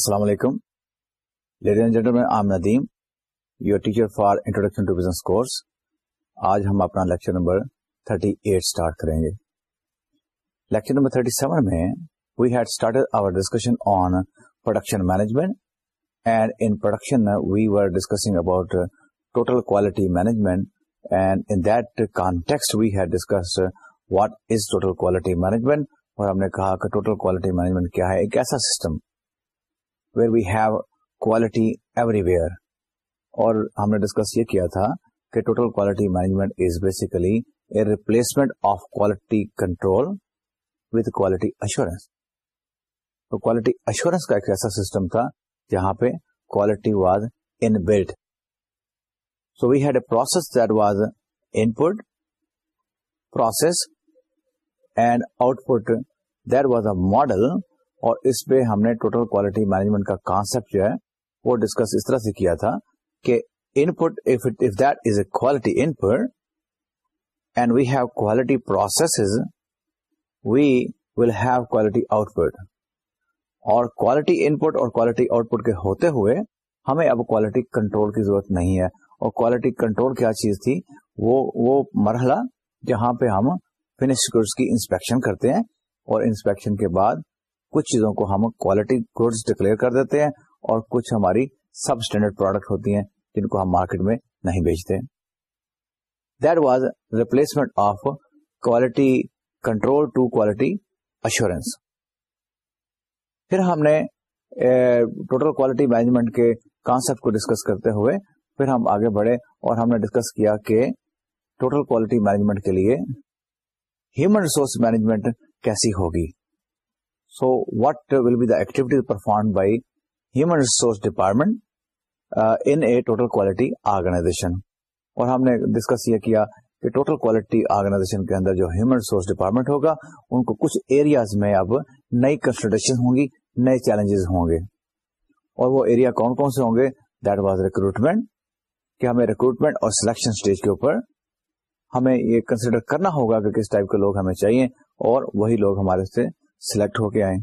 السلام علیکم۔ Ladies and gentlemen Nadeem your teacher for introduction to business course آج ہم اپنا لیکچر نمبر 38 ایٹ اسٹارٹ کریں گے۔ لیکچر نمبر 37 میں we had start our discussion on production management and in production we were discussing about total quality management and in that context we had discuss what is total quality management اور ہم نے کہا کہ total quality management کیا ہے، ایک ایسا system where we have quality everywhere اور ہم نے ڈسکس یہ کیا تھا کہ total quality management is basically a replacement of quality control with quality assurance تو کوالٹی اشورینس کا ایک ایسا سسٹم تھا جہاں پہ quality was inbuilt so we had a process that was input process and output there was a model اور اس پہ ہم نے ٹوٹل کوالٹی مینجمنٹ کا کانسپٹ جو ہے، وہ ڈسکس اس طرح سے کیا تھا کہ input if that is a quality input and we have quality process we will have quality output اور کوالٹی ان پٹ اور کوالٹی آؤٹ پٹ کے ہوتے ہوئے ہمیں اب کوالٹی کنٹرول کی ضرورت نہیں ہے۔ اور کوالٹی کنٹرول کیا چیز تھی؟ وہ وہ مرحلہ جہاں پہ ہم فنش گڈس کی انسپیکشن کرتے ہیں اور انسپیکشن کے بعد کچھ چیزوں کو ہم کوالٹی گڈس ڈکلیئر کر دیتے ہیں اور کچھ ہماری سب اسٹینڈرڈ پروڈکٹ ہوتی ہیں جن کو ہم مارکیٹ میں نہیں بیچتے۔ That was replacement of quality control to quality assurance پھر ہم نے ٹوٹل کوالٹی مینجمنٹ کے کانسپٹ کو ڈسکس کرتے ہوئے پھر ہم آگے بڑھے اور ہم نے ڈسکس کیا کہ ٹوٹل کوالٹی مینجمنٹ کے لیے ہیومن ریسورس مینجمنٹ کیسی ہوگی۔ So what will be the activity perform by human resource department in a total quality organisation اور ہم نے ڈسکس یہ کیا کہ ٹوٹل کوالٹی آرگنائزیشن کے اندر جو ہیومن ریسورس ڈپارٹمنٹ ہوگا، ان کو کچھ ایریاز میں اب نئی کنسلٹیشن ہوں گی، نئے چیلنجز ہوں گے۔ اور وہ ایریا کون کون سے ہوں گے؟ دیٹ واز ریکروٹمنٹ کہ ہمیں ریکروٹمنٹ اور سلیکشن اسٹیج کے اوپر ہمیں یہ کنسیڈر کرنا ہوگا کہ کس ٹائپ کے لوگ ہمیں چاہیے اور وہی لوگ ہمارے سے سلیکٹ ہو کے آئے۔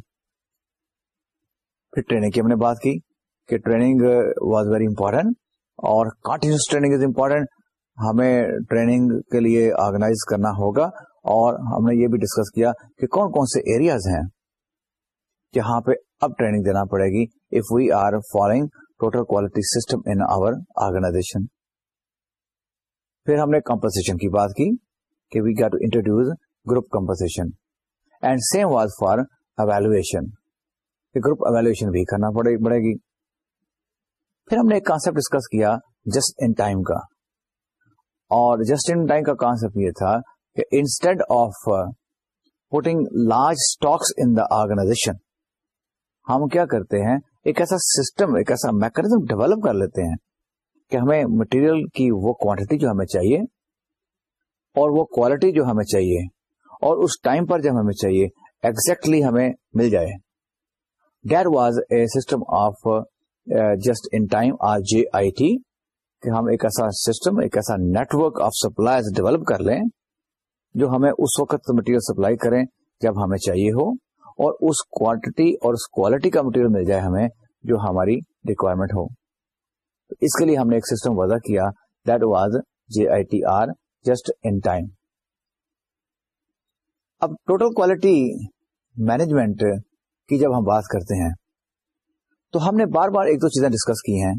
پھر ٹریننگ کی ہم نے بات کی کہ ٹریننگ واز ویری امپورٹینٹ اور کنٹینیوس ٹریننگ از امپورٹینٹ ہمیں ٹریننگ کے لیے آرگنائز کرنا ہوگا اور ہم نے یہ بھی ڈسکس کیا کہ کون کون سے ایریاز ہیں جہاں پہ اب ٹریننگ دینا پڑے گی if we are following total quality system in our organisation پھر ہم نے کمپنسن کی بات کی کہ we get to introduce group compensation and same was for evaluation group evaluation بھی کرنا پڑے گی۔ پھر ہم نے ایک کانسپٹ ڈسکس کیا جسٹ ان ٹائم کا۔ اور جسٹ ان ٹائم کا کانسپٹ یہ تھا کہ instead of putting large stocks in the organisation ہم کیا کرتے ہیں؟ ایک ایسا سسٹم ایک ایسا میکنیزم ڈیولپ کر لیتے ہیں کہ ہمیں مٹیریل کی وہ کوانٹٹی جو ہمیں چاہیے اور وہ کوالٹی جو ہمیں چاہیے۔ اور اس ٹائم پر جب ہمیں چاہیے ایگزیکٹلی ہمیں مل جائے۔ There was a system of just in time or J I T کہ ہم ایک ایسا سسٹم ایک ایسا نیٹورک آف سپلائز ڈیولپ کر لیں، جو ہمیں اس وقت مٹیریل سپلائی کریں جب ہمیں چاہیے ہو، اور اس کوانٹٹی اور اس کوالٹی کا مٹیریل مل جائے ہمیں جو ہماری ریکوائرمنٹ ہو۔ اس کے لیے ہم نے ایک سسٹم وضع کیا that was J I T or just in time اب ٹوٹل کوالٹی مینجمنٹ کی جب ہم بات کرتے ہیں، تو ہم نے بار بار ایک دو چیزیں ڈسکس کی ہیں،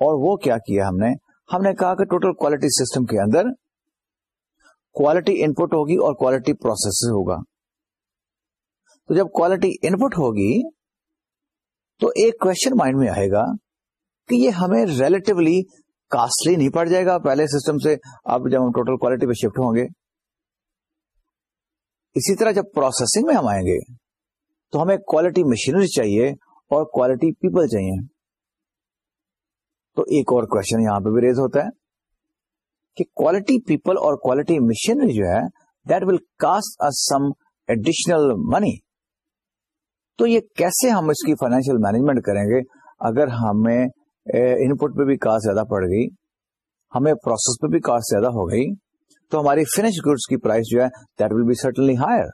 اور وہ کیا کیا ہم نے؟ ہم نے کہا کہ ٹوٹل کوالٹی سسٹم کے اندر کوالٹی انپٹ ہوگی اور کوالٹی پروسیس ہوگا۔ تو جب کوالٹی انپٹ ہوگی، تو ایک کوشچن مائنڈ میں آئے گا کہ یہ ہمیں ریلیٹولی کاسٹلی نہیں پڑ جائے گا۔ پہلے سسٹم سے اب جب ہم ٹوٹل کوالٹی پہ شفٹ ہوں گے اسی طرح جب پروسیسنگ میں ہم آئیں گے، تو ہمیں کوالٹی مشینری چاہیے اور کوالٹی پیپل چاہیے۔ تو ایک اور کوشچن یہاں پہ بھی ریز ہوتا ہے کہ کوالٹی پیپل اور کوالٹی مشینری جو ہے that will cost some additional money تو یہ کیسے ہم اس کی فائنینشیل مینجمنٹ کریں گے؟ اگر ہمیں ان پٹ پہ بھی کاسٹ زیادہ پڑ گئی، ہمیں پروسیس پہ بھی کاسٹ زیادہ ہو گئی تو ہماری فنش گڈس کی پرائس جو ہے that will be certainly higher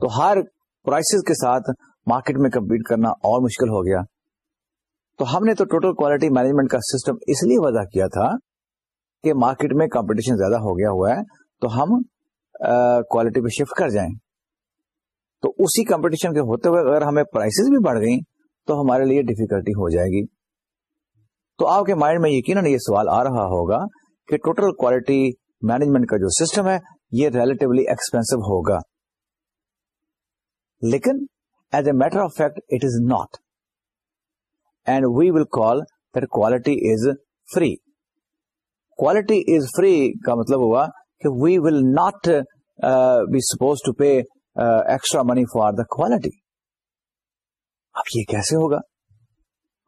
تو ہائر پرائسز کے ساتھ مارکیٹ میں کمپیٹ کرنا اور مشکل ہو گیا۔ تو ہم نے تو ٹوٹل کوالٹی مینجمنٹ کا سسٹم اس لیے وضع کیا تھا کہ مارکیٹ میں کمپٹیشن زیادہ ہو گیا ہوا ہے، تو ہم کوالٹی پہ شفٹ کر جائیں۔ تو اسی کمپٹیشن کے ہوتے ہوئے اگر ہمیں پرائسز بھی بڑھ گئی تو ہمارے لیے ڈیفیکلٹی ہو جائے گی۔ تو آپ کے مائنڈ میں یقیناً یہ سوال آ رہا ہوگا کہ ٹوٹل کوالٹی مینجمنٹ کا جو سسٹم ہے، یہ ریلیٹولی ایکسپینسو ہوگا۔ لیکن as a matter of fact it is not and we will call that quality is free quality is free کا مطلب ہوا کہ we will not be suppose to pay extra money for the quality اب یہ کیسے ہوگا؟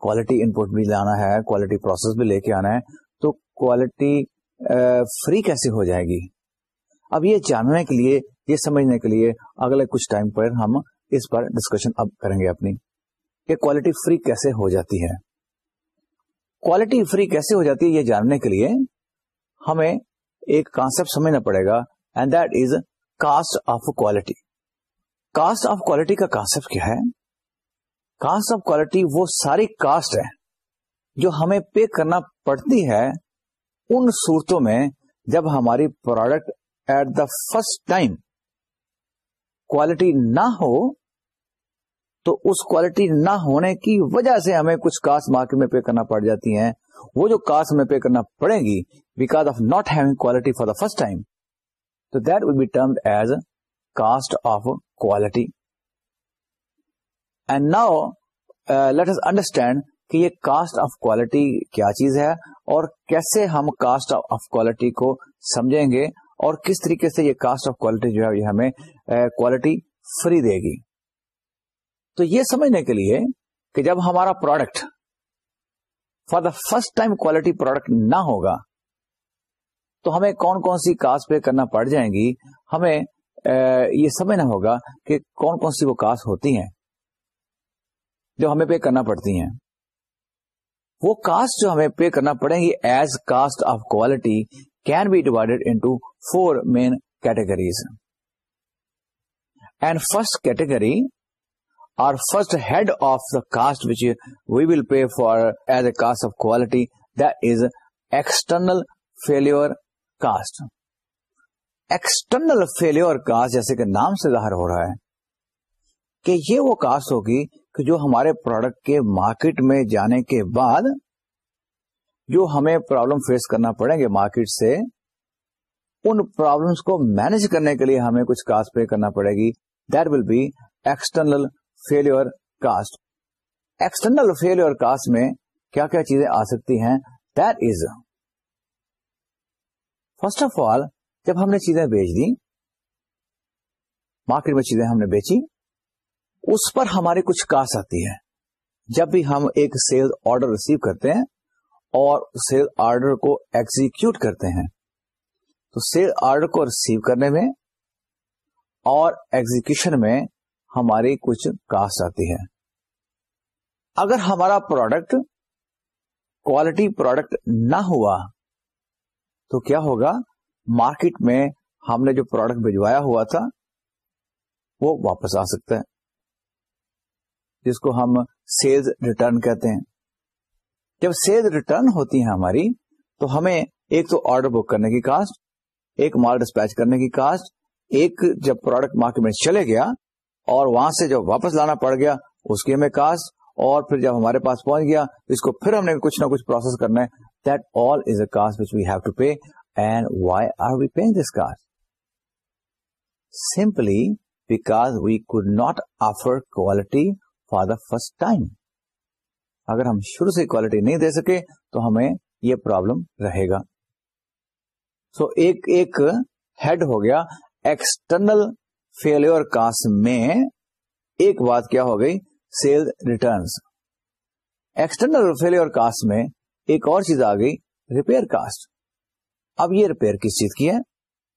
Quality ان پٹ بھی لانا ہے کوالٹی پروسیس بھی لے کے آنا ہے، تو کوالٹی فری کیسے ہو جائے گی؟ اب یہ جاننے کے لیے، یہ سمجھنے کے لیے اگلے کچھ ٹائم پر ہم اس پر ڈسکشن اب کریں گے اپنی، کہ کوالٹی فری کیسے ہو جاتی ہے۔ کوالٹی فری کیسے ہو جاتی ہے یہ جاننے کے لیے ہمیں ایک کانسپٹ سمجھنا پڑے گا and that is cost of quality cost of quality کا کانسپٹ کیا ہے؟ کاسٹ آف کوالٹی وہ ساری کاسٹ ہے جو ہمیں پے کرنا پڑتی ہے ان صورتوں میں جب ہماری product at the first time quality نہ ہو، تو اس کوالٹی نہ ہونے کی وجہ سے ہمیں کچھ کاسٹ مارکیٹ میں پے کرنا پڑ جاتی ہیں۔ وہ جو کاسٹ ہمیں پے کرنا پڑے گی because of not having quality for the first time تو that will be termed as cost of quality and now let us understand کہ یہ کاسٹ آف کوالٹی کیا چیز ہے اور کیسے ہم کاسٹ آف کوالٹی کو سمجھیں گے اور کس طریقے سے یہ کاسٹ آف کوالٹی جو ہے یہ ہمیں کوالٹی فری دے گی۔ تو یہ سمجھنے کے لیے کہ جب ہمارا product for the first time quality product نہ ہوگا، تو ہمیں کون کون سی کاسٹ پے کرنا پڑ جائیں گی، ہمیں یہ سمجھنا ہوگا کہ کون کون سی وہ کاسٹ ہوتی ہیں جو ہمیں پے کرنا پڑتی ہیں۔ وہ کاسٹ جو ہمیں پے کرنا پڑیں گی as cost of quality can be divided into four main categories and first category are first head of the cost which we will pay for as a cost of quality that is external failure cost external failure cost جیسے کہ نام سے ظاہر ہو رہا ہے کہ یہ وہ کاسٹ ہوگی کہ جو ہمارے پروڈکٹ کے مارکیٹ میں جانے کے بعد جو ہمیں پرابلم فیس کرنا پڑیں گے مارکیٹ سے، ان پرابلمس کو مینج کرنے کے لیے ہمیں کچھ کاسٹ پے کرنا پڑے گی۔ That will be external failure cost external failure cost میں کیا کیا چیزیں آ سکتی ہیں؟ That is first of all جب ہم نے چیزیں بیچ دی مارکیٹ میں چیزیں ہم نے بیچی اس پر ہماری کچھ کاسٹ آتی ہے جب بھی ہم ایک سیل آرڈر ریسیو کرتے ہیں اور سیل آرڈر کو ایگزیکیوٹ کرتے ہیں، تو سیل آرڈر کو ریسیو کرنے میں اور ایگزیکشن میں ہماری کچھ کاسٹ آتی ہے اگر ہمارا پروڈکٹ کوالٹی پروڈکٹ نہ ہوا، تو کیا ہوگا؟ مارکیٹ میں ہم نے جو پروڈکٹ بھجوایا ہوا تھا، وہ واپس آ سکتا ہے۔ جس کو ہم سیلز ریٹرن کہتے ہیں۔ جب سیل ریٹرن ہوتی ہے ہماری، تو ہمیں ایک تو آرڈر بک کرنے کی کاسٹ، ایک مال ڈسپیچ کرنے کی کاسٹ، ایک جب پروڈکٹ مارکیٹ میں چلے گیا اور وہاں سے جب واپس لانا پڑ گیا، اس کی ہمیں کاسٹ اور پھر جب ہمارے پاس پہنچ گیا، اس کو پھر ہم نے کچھ نہ کچھ پروسیس کرنا ہے۔ That all is a cost which we have to pay and why are we paying this cost simply because we could not offer quality for the first time. اگر ہم شروع سے کوالٹی نہیں دے سکے تو ہمیں یہ پرابلم رہے گا۔ سو so, ایک ایک ہیڈ ہو گیا ایکسٹرنل فیلور کاسٹ میں ایک بات کیا ہو گئی؟ Sale returns external failure cost میں ایک اور چیز آ گئی ریپیئر کاسٹ اب یہ ریپیئر کس چیز کی ہے؟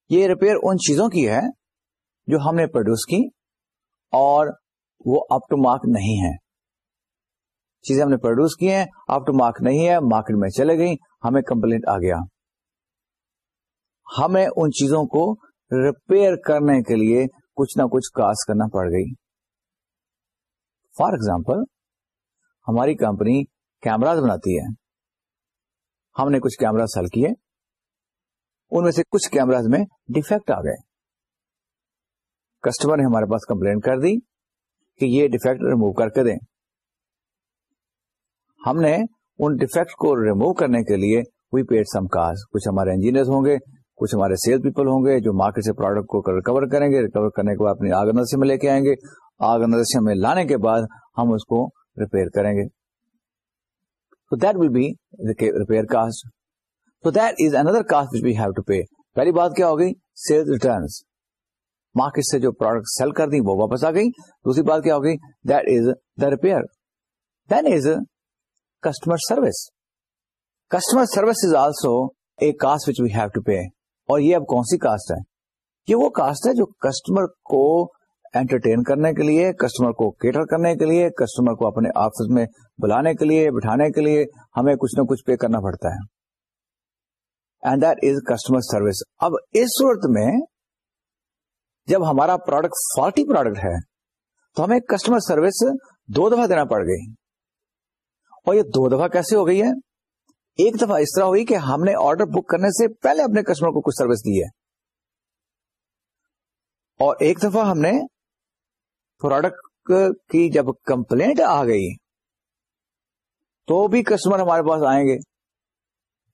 یہ ریپیئر ان چیزوں کی ہے جو ہم نے پروڈیوس کی اور وہ اپ ٹو مارک نہیں ہے چیزیں ہم نے پروڈیوس کی ہیں اپ ٹو مارک نہیں ہے مارکیٹ میں چلے گئی ہمیں کمپلینٹ آ گیا۔ ہمیں ان چیزوں کو ریپیئر کرنے کے لیے کچھ نہ کچھ کاسٹ کرنا پڑ گئی۔ فار ایگزامپل ہماری کمپنی کیمراز بناتی ہے۔ ہم نے کچھ کیمرا سیل کیے۔ ان میں سے کچھ کیمراز میں ڈیفیکٹ آ گئے۔ کسٹمر نے ہمارے پاس کمپلین کر دی۔ کہ یہ ڈیفیکٹ ریموو کر کے دیں۔ ہم نے ان ڈیفیکٹ کو ریموو کرنے کے لیے وی پیڈ سم کاز کچھ ہمارے انجینئر ہوں گے، کچھ ہمارے سیل پیپل ہوں گے جو مارکیٹ سے پروڈکٹ کو ریکور کریں گے۔ ریکور کرنے کے بعد اپنی آرگنائزیشن میں لے کے آئیں گے۔ آرگنائزیشن میں لانے کے بعد ہم اس کو ریپیئر کریں گے۔ تو that will be repair cost تو that is another cost which we have to pay پہلی بات کیا ہوگی سیل ریٹرنس مارکیٹ سے جو پروڈکٹ سیل کر دی وہ واپس آ گئی دوسری بات کیا ہوگی that is the repair then is customer service customer service is also a cost which we have to pay اور یہ اب کون سی کاسٹ ہے؟ یہ وہ کاسٹ ہے جو کسٹمر کو انٹرٹین کرنے کے لیے کسٹمر کو کیٹر کرنے کے لیے کسٹمر کو اپنے آفس میں بلانے کے لیے، بٹھانے کے لیے ہمیں کچھ نہ کچھ پے کرنا پڑتا ہے۔ And that is customer service اب اس صورت میں جب ہمارا پروڈکٹ فالٹی پروڈکٹ ہے، تو ہمیں کسٹمر سروس دو دفعہ دینا پڑ گئی۔ اور یہ دو دفعہ کیسے ہو گئی ہے؟ ایک دفعہ اس طرح ہوئی کہ ہم نے آرڈر بک کرنے سے پہلے اپنے کسٹمر کو کچھ سروس دی ہے۔ اور ایک دفعہ ہم نے پروڈکٹ کی جب کمپلینٹ آ گئی، تو بھی کسٹمر ہمارے پاس آئیں گے۔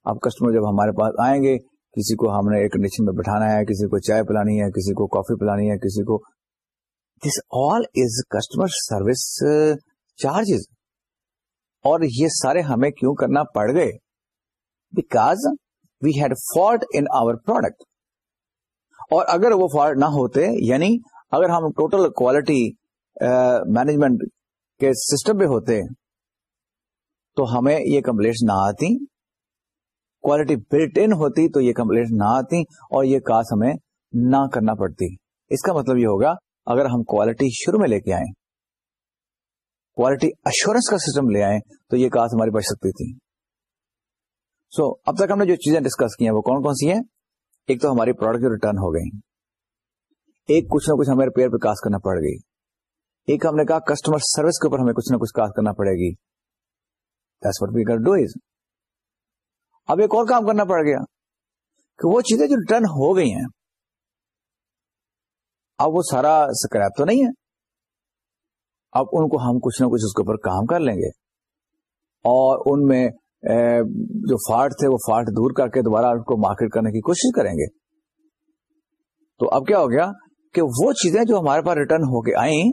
اب کسٹمر جب ہمارے پاس آئیں گے کسی کو ہم نے ایئر کنڈیشن میں بٹھانا ہے، کسی کو چائے پلانی ہے، کسی کو کافی پلانی ہے، کسی کو this all is customer service charges اور یہ سارے ہمیں کیوں کرنا پڑ گئے؟ Because we had fault in our product اور اگر وہ فالٹ نہ ہوتے یعنی اگر ہم ٹوٹل کوالٹی مینجمنٹ کے سسٹم پہ ہوتے، تو ہمیں یہ کمپلینٹ نہ آتی۔ کوالٹی بلٹ ان ہوتی تو یہ کمپلینٹ نہ آتی اور یہ کاس ہمیں نہ کرنا پڑتی۔ اس کا مطلب یہ ہوگا اگر ہم کوالٹی شروع میں لے کے آئیں کوالٹی اشورنس کا سسٹم لے آئیں تو یہ کاس ہماری بچ سکتی تھی۔ سو so, اب تک ہم نے جو چیزیں ڈسکس کی ہیں وہ کون کون سی ہیں؟ ایک تو ہماری پروڈکٹ ریٹرن ہو گئی۔ ایک کچھ نہ کچھ ہمیں ریپیئر پہ کاسٹ کرنا پڑ گئی۔ ایک ہم نے کہا کسٹمر سروس کے اوپر ہمیں کچھ نہ کچھ کاسٹ کرنا پڑے گی۔ اب ایک اور کام کرنا پڑ گیا کہ وہ چیزیں جو ریٹرن ہو گئی ہیں، اب وہ سارا سکریپ تو نہیں ہے۔ اب ان کو ہم کچھ نہ کچھ اس کے اوپر کام کر لیں گے۔ اور ان میں جو فارٹ تھے، وہ فارٹ دور کر کے دوبارہ ان کو مارکیٹ کرنے کی کوشش کریں گے۔ تو اب کیا ہو گیا کہ وہ چیزیں جو ہمارے پاس ریٹرن ہو کے آئیں،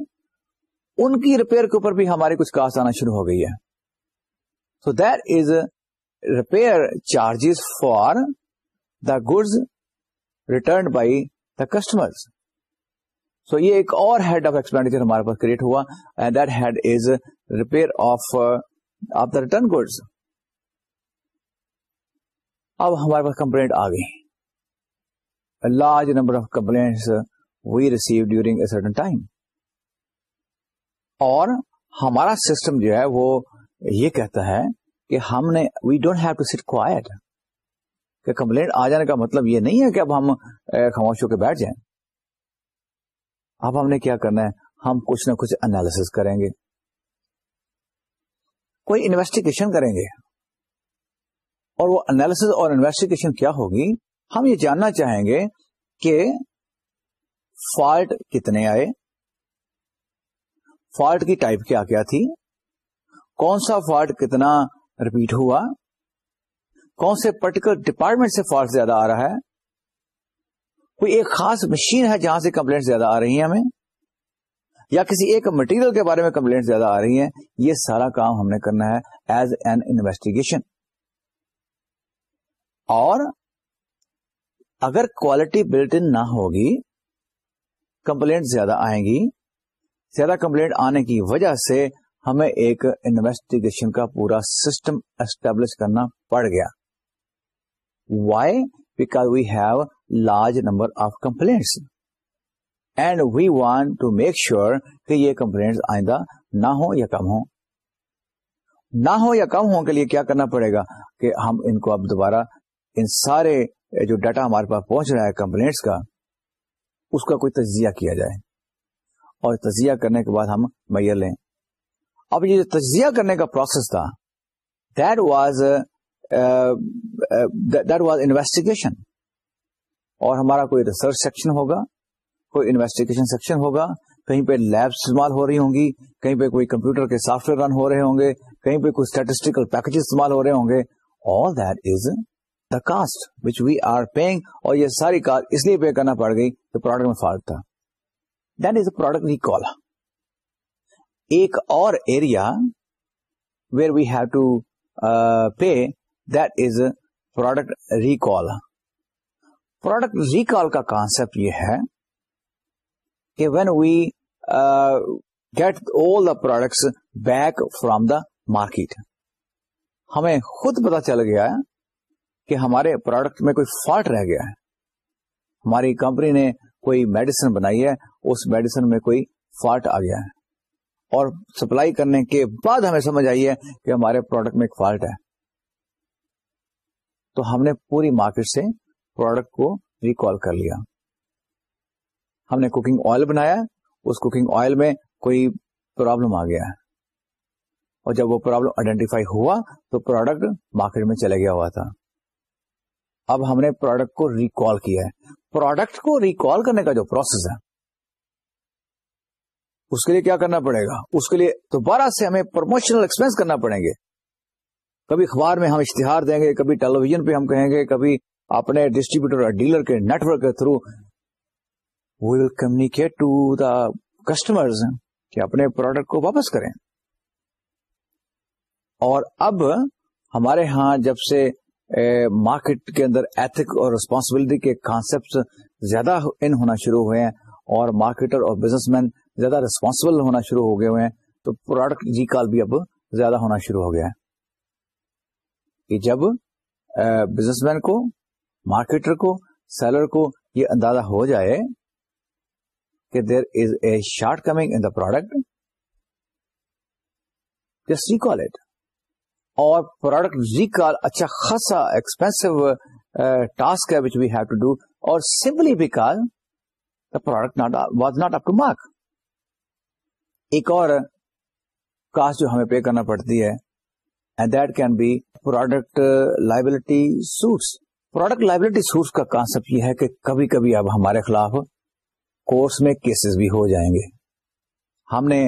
ان کی ریپیئر کے اوپر بھی ہماری کچھ کاسٹ آنا شروع ہو گئی ہے۔ So that is repair charges for the goods return by the customer so یہ ایک اور ہیڈ آف ایکسپینڈیچر ہمارے پاس کریٹ ہوا and that head is repair of of the return goods اب ہمارے پاس کمپلینٹ آ گئی. Large number of complaint we receive during a certain time اور ہمارا سسٹم جو ہے وہ یہ کہتا ہے کہ ہم نے we don't have to sit quiet کہ کمپلینٹ آ جانے کا مطلب یہ نہیں ہے کہ اب ہم خاموش ہو کے بیٹھ جائیں۔ اب ہم نے کیا کرنا ہے؟ ہم کچھ نہ کچھ انالیس کریں گے۔ کوئی انویسٹیگیشن کریں گے۔ اور وہ انالیس اور انویسٹیگیشن کیا ہوگی؟ ہم یہ جاننا چاہیں گے کہ فالٹ کتنے آئے؟ فالٹ کی ٹائپ کیا کیا تھی؟ کون سا فالٹ کتنا ریپیٹ ہوا۔ کون سے پرٹیکولر ڈپارٹمنٹ سے فالٹ زیادہ آ رہا ہے؟ کوئی ایک خاص مشین ہے جہاں سے کمپلینٹ زیادہ آ رہی ہیں ہمیں؟ یا کسی ایک مٹیریل کے بارے میں کمپلینٹ زیادہ آ رہی ہیں؟ یہ سارا کام ہم نے کرنا ہے ایز این انویسٹیگیشن اور اگر کوالٹی بلٹ ان نہ ہوگی کمپلینٹ زیادہ آئیں گی، زیادہ کمپلینٹ آنے کی وجہ سے ہمیں ایک انویسٹیگیشن کا پورا سسٹم اسٹیبلش کرنا پڑ گیا۔ Why because we have large number of complaints and we want to make sure کہ یہ کمپلینٹ آئندہ نہ ہو یا کم ہو نہ ہو یا کم ہو کے لیے کیا کرنا پڑے گا؟ کہ ہم ان کو اب دوبارہ ان سارے جو ڈاٹا ہمارے پاس پہنچ رہا ہے کمپلینٹس کا، اس کا کوئی تجزیہ کیا جائے۔ اور تجزیہ کرنے کے بعد ہم میئر لیں۔ اب یہ تجزیہ کرنے کا پروسیس تھا that was that was investigation اور ہمارا کوئی ریسرچ سیکشن ہوگا، کوئی انویسٹیگیشن سیکشن ہوگا، کہیں پہ لیب استعمال ہو رہی ہوں گی، کہیں پہ کوئی کمپیوٹر کے سافٹ ویئر رن ہو رہے ہوں گے، کہیں پہ کوئی اسٹیٹسٹیکل پیکج استعمال ہو رہے ہوں گے all that is the cost which we are paying اور یہ ساری کاسٹ اس لیے پے کرنا پڑ گئی تو پروڈکٹ میں فالٹ تھا. That is a product recall ایک اور area where we have to pay that is product recall product recall کا کانسپٹ یہ ہے کہ when we get all the products back from the market ہمیں خود پتا چل گیا کہ ہمارے پروڈکٹ میں کوئی فالٹ رہ گیا ہے۔ ہماری کمپنی نے کوئی میڈیسن بنائی ہے، اس میڈیسن میں کوئی فالٹ آ گیا ہے۔ اور سپلائی کرنے کے بعد ہمیں سمجھ آئی ہے کہ ہمارے پروڈکٹ میں ایک فالٹ ہے۔ تو ہم نے پوری مارکیٹ سے پروڈکٹ کو ریکال کر لیا۔ ہم نے کوکنگ آئل بنایا، اس کوکنگ آئل میں کوئی پرابلم آ گیا۔ اور جب وہ پرابلم آئیڈینٹیفائی ہوا تو پروڈکٹ مارکیٹ میں چلے گیا ہوا تھا۔ اب ہم نے پروڈکٹ کو ریکال کیا ہے۔ پروڈکٹ کو ریکال کرنے کا جو پروسیس ہے اس کے لیے کیا کرنا پڑے گا؟ اس کے لیے دوبارہ سے ہمیں پروموشنل ایکسپینس کرنا پڑیں گے۔ کبھی اخبار میں ہم اشتہار دیں گے، کبھی ٹیلی ویژن پہ ہم کہیں گے، کبھی اپنے ڈسٹریبیوٹر اور ڈیلر کے نیٹورک کے through we will communicate to the customer کہ اپنے پروڈکٹ کو واپس کریں۔ اور اب ہمارے ہاں جب سے مارکیٹ کے اندر ایتھک اور ریسپانسبلٹی کے کانسپٹ زیادہ ان ہونا شروع ہوئے ہیں اور مارکیٹر اور بزنس مین زیادہ ریسپانسبل ہونا شروع ہو گئے ہوئے ہیں، تو پروڈکٹ جی کال بھی اب زیادہ ہونا شروع ہو گیا ہے۔ کہ جب بزنس مین کو مارکیٹر کو سیلر کو یہ اندازہ ہو جائے کہ there is a shortcoming in the product just recall it اور پروڈکٹ ریکال جی اچھا خاصا ایکسپینسو ٹاسک ہے which we have to do اور simply because the product was not up to mark ایک اور کاسٹ جو ہمیں پے کرنا پڑتی ہے and that can be product liability suits product liability suits کا کانسپٹ یہ ہے کہ کبھی کبھی اب ہمارے خلاف کورس میں کیسز بھی ہو جائیں گے۔ ہم نے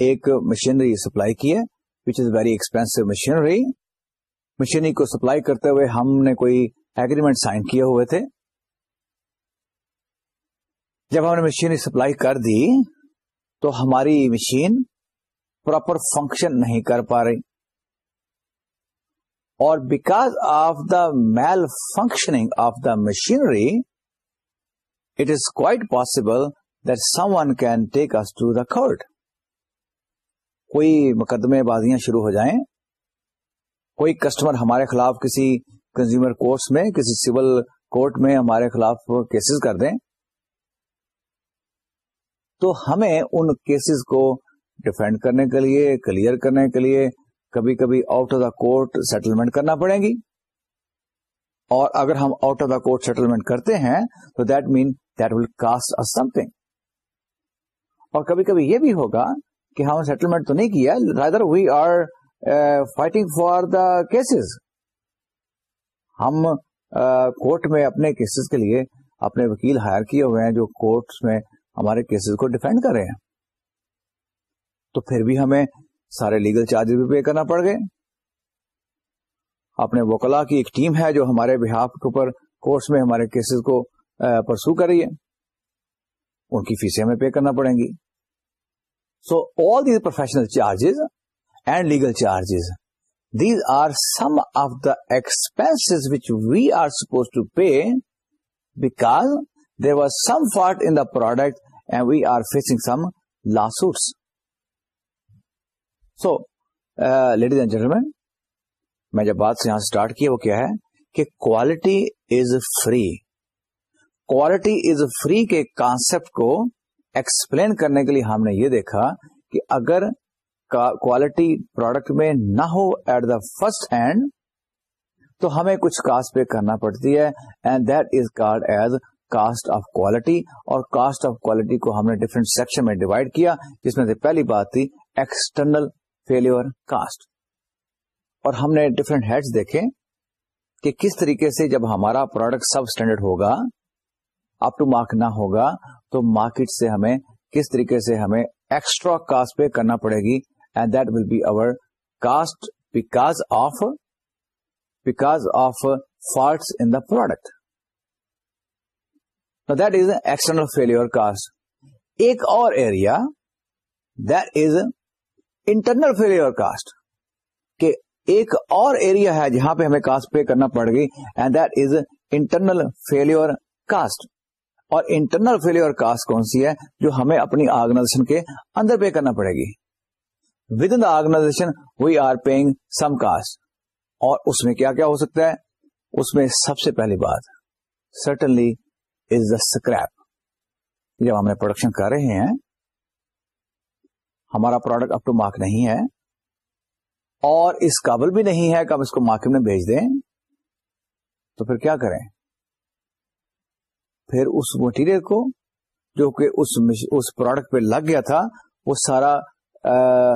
ایک مشینری سپلائی کی ہے which is very expensive machinery machinery کو سپلائی کرتے ہوئے ہم نے کوئی ایگریمنٹ سائن کیے ہوئے تھے۔ جب ہم نے مشینری سپلائی کر دی تو ہماری مشین پراپر فنکشن نہیں کر پا رہی۔ اور because of the malfunctioning of the machinery it is quite possible that someone can take us to the court کوئی مقدمے بازیاں شروع ہو جائیں، کوئی کسٹمر ہمارے خلاف کسی کنزیومر کورٹس میں، کسی سول کورٹ میں ہمارے خلاف کیسز کر دیں۔ تو ہمیں ان کیسز کو ڈیفینڈ کرنے کے لیے کلیئر کرنے کے لیے کبھی کبھی out of the court settlement کرنا پڑے گی۔ اور اگر ہم out of the court settlement کرتے ہیں تو that mean that will cost something اور کبھی کبھی یہ بھی ہوگا کہ ہم سیٹلمنٹ تو نہیں کیا rather we are fighting for the cases ہم کورٹ uh, میں اپنے کیسز کے لیے اپنے وکیل ہائر کیے ہوئے ہیں جو کورٹ میں ہمارے کیسز کو ڈیفینڈ کر رہے ہیں۔ تو پھر بھی ہمیں سارے لیگل چارجز بھی پے کرنا پڑ گئے۔ اپنے وکلا کی ایک ٹیم ہے جو ہمارے بحاف کے اوپر کورس میں ہمارے کیسز کو پرسو کر رہی ہے۔ ان کی فیسیں ہمیں پے کرنا پڑیں گی۔ So all these professional charges and legal charges these are some of the expense which we are suppose to pay because there was some fault in the product and we are facing some lawsuits so ladies and gentlemen میں جب بات سے یہاں start کیا وہ کیا ہے کہ quality is free quality is free کے کانسپٹ کو ایکسپلین کرنے کے لیے ہم نے یہ دیکھا کہ اگر کوالٹی پروڈکٹ میں نہ ہو ایٹ دا فرسٹ ہینڈ تو ہمیں کچھ کاسٹ پے کرنا پڑتی ہے and that is called as cost of quality اور کاسٹ آف کوالٹی کو ہم نے ڈفرینٹ سیکشن میں ڈیوائڈ کیا، جس میں سے پہلی بات تھی ایکسٹرنل فیلور کاسٹ اور ہم نے ڈفرینٹ ہیڈس دیکھے کہ کس طریقے سے جب ہمارا پروڈکٹ سب اسٹینڈرڈ ہوگا اپ ٹو مارک نہ ہوگا، تو مارکیٹ سے ہمیں کس طریقے سے ہمیں ایکسٹرا کاسٹ پے کرنا پڑے گی؟ And that will be over cost because of because of faults in the product that is external failure cost ایک اور area that is internal failure cost کہ ایک اور ایریا ہے جہاں پہ ہمیں کاسٹ پے کرنا پڑ گئی and that is internal failure cost اور انٹرنل فیلور کاسٹ کون سی ہے جو ہمیں اپنی آرگنائزیشن کے اندر پے کرنا پڑے گی؟ With in the organization we are paying some cost اور اس میں کیا کیا ہو سکتا ہے؟ اس میں سب سے پہلی بات سرٹنلی از دا اسکریپ جب ہم پروڈکشن کر رہے ہیں، ہمارا پروڈکٹ اپ ٹو مارک نہیں ہے، اور اس قابل بھی نہیں ہے کہ ہم اس کو مارکیٹ میں بھیج دیں، تو پھر کیا کریں؟ پھر اس مٹیریل کو، جو کہ اس پروڈکٹ پہ لگ گیا تھا، وہ سارا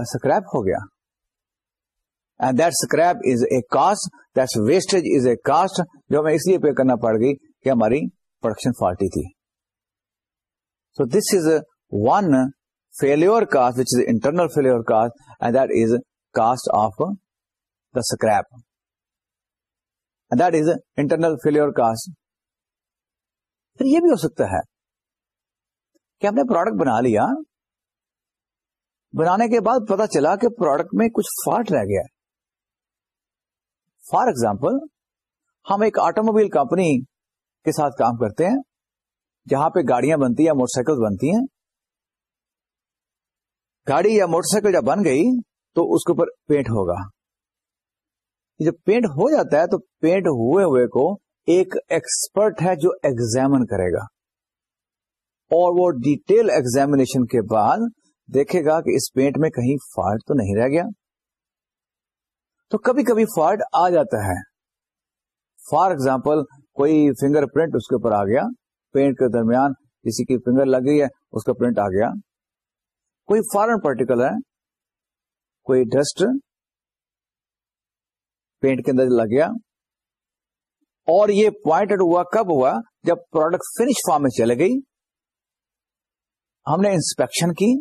اسکریپ ہو گیا۔ And that scrap is a cost that wastage is a cost جو ہمیں اس لیے پے کرنا پڑ گئی کہ ہماری پروڈکشن فالٹی تھی۔ So this is one failure cost which is internal failure cost and that is cost of the scrap that is internal failure cost پھر یہ بھی ہو سکتا ہے کہ ہم نے پروڈکٹ بنا لیا، بنانے کے بعد پتا چلا کہ پروڈکٹ میں کچھ فالٹ رہ گیا۔ فار ایگزامپل ہم ایک آٹو موبائل کمپنی کے ساتھ کام کرتے ہیں، جہاں پہ گاڑیاں بنتی ہیں موٹر سائیکل بنتی ہیں۔ گاڑی یا موٹر سائیکل جب بن گئی تو اس کے اوپر پینٹ ہوگا۔ جب پینٹ ہو جاتا ہے تو پینٹ ہوئے ہوئے کو ایک ایکسپرٹ ہے جو ایگزامن کرے گا۔ اور وہ ڈیٹیل ایگزامینیشن کے بعد دیکھے گا کہ اس پینٹ میں کہیں فالٹ تو نہیں رہ گیا۔ تو کبھی کبھی فالٹ آ جاتا ہے۔ فار ایگزامپل کوئی فنگر پرنٹ اس کے اوپر آ گیا پینٹ کے درمیان کسی کی فنگر لگ گئی ہے، اس کا پرنٹ آ گیا۔ کوئی فارن پرٹیکل ہے، کوئی ڈسٹ پینٹ کے اندر لگ گیا۔ اور یہ پوائنٹڈ ہوا کب ہوا؟ جب پروڈکٹ فنش فارم میں چلے گئی۔ ہم نے انسپیکشن کی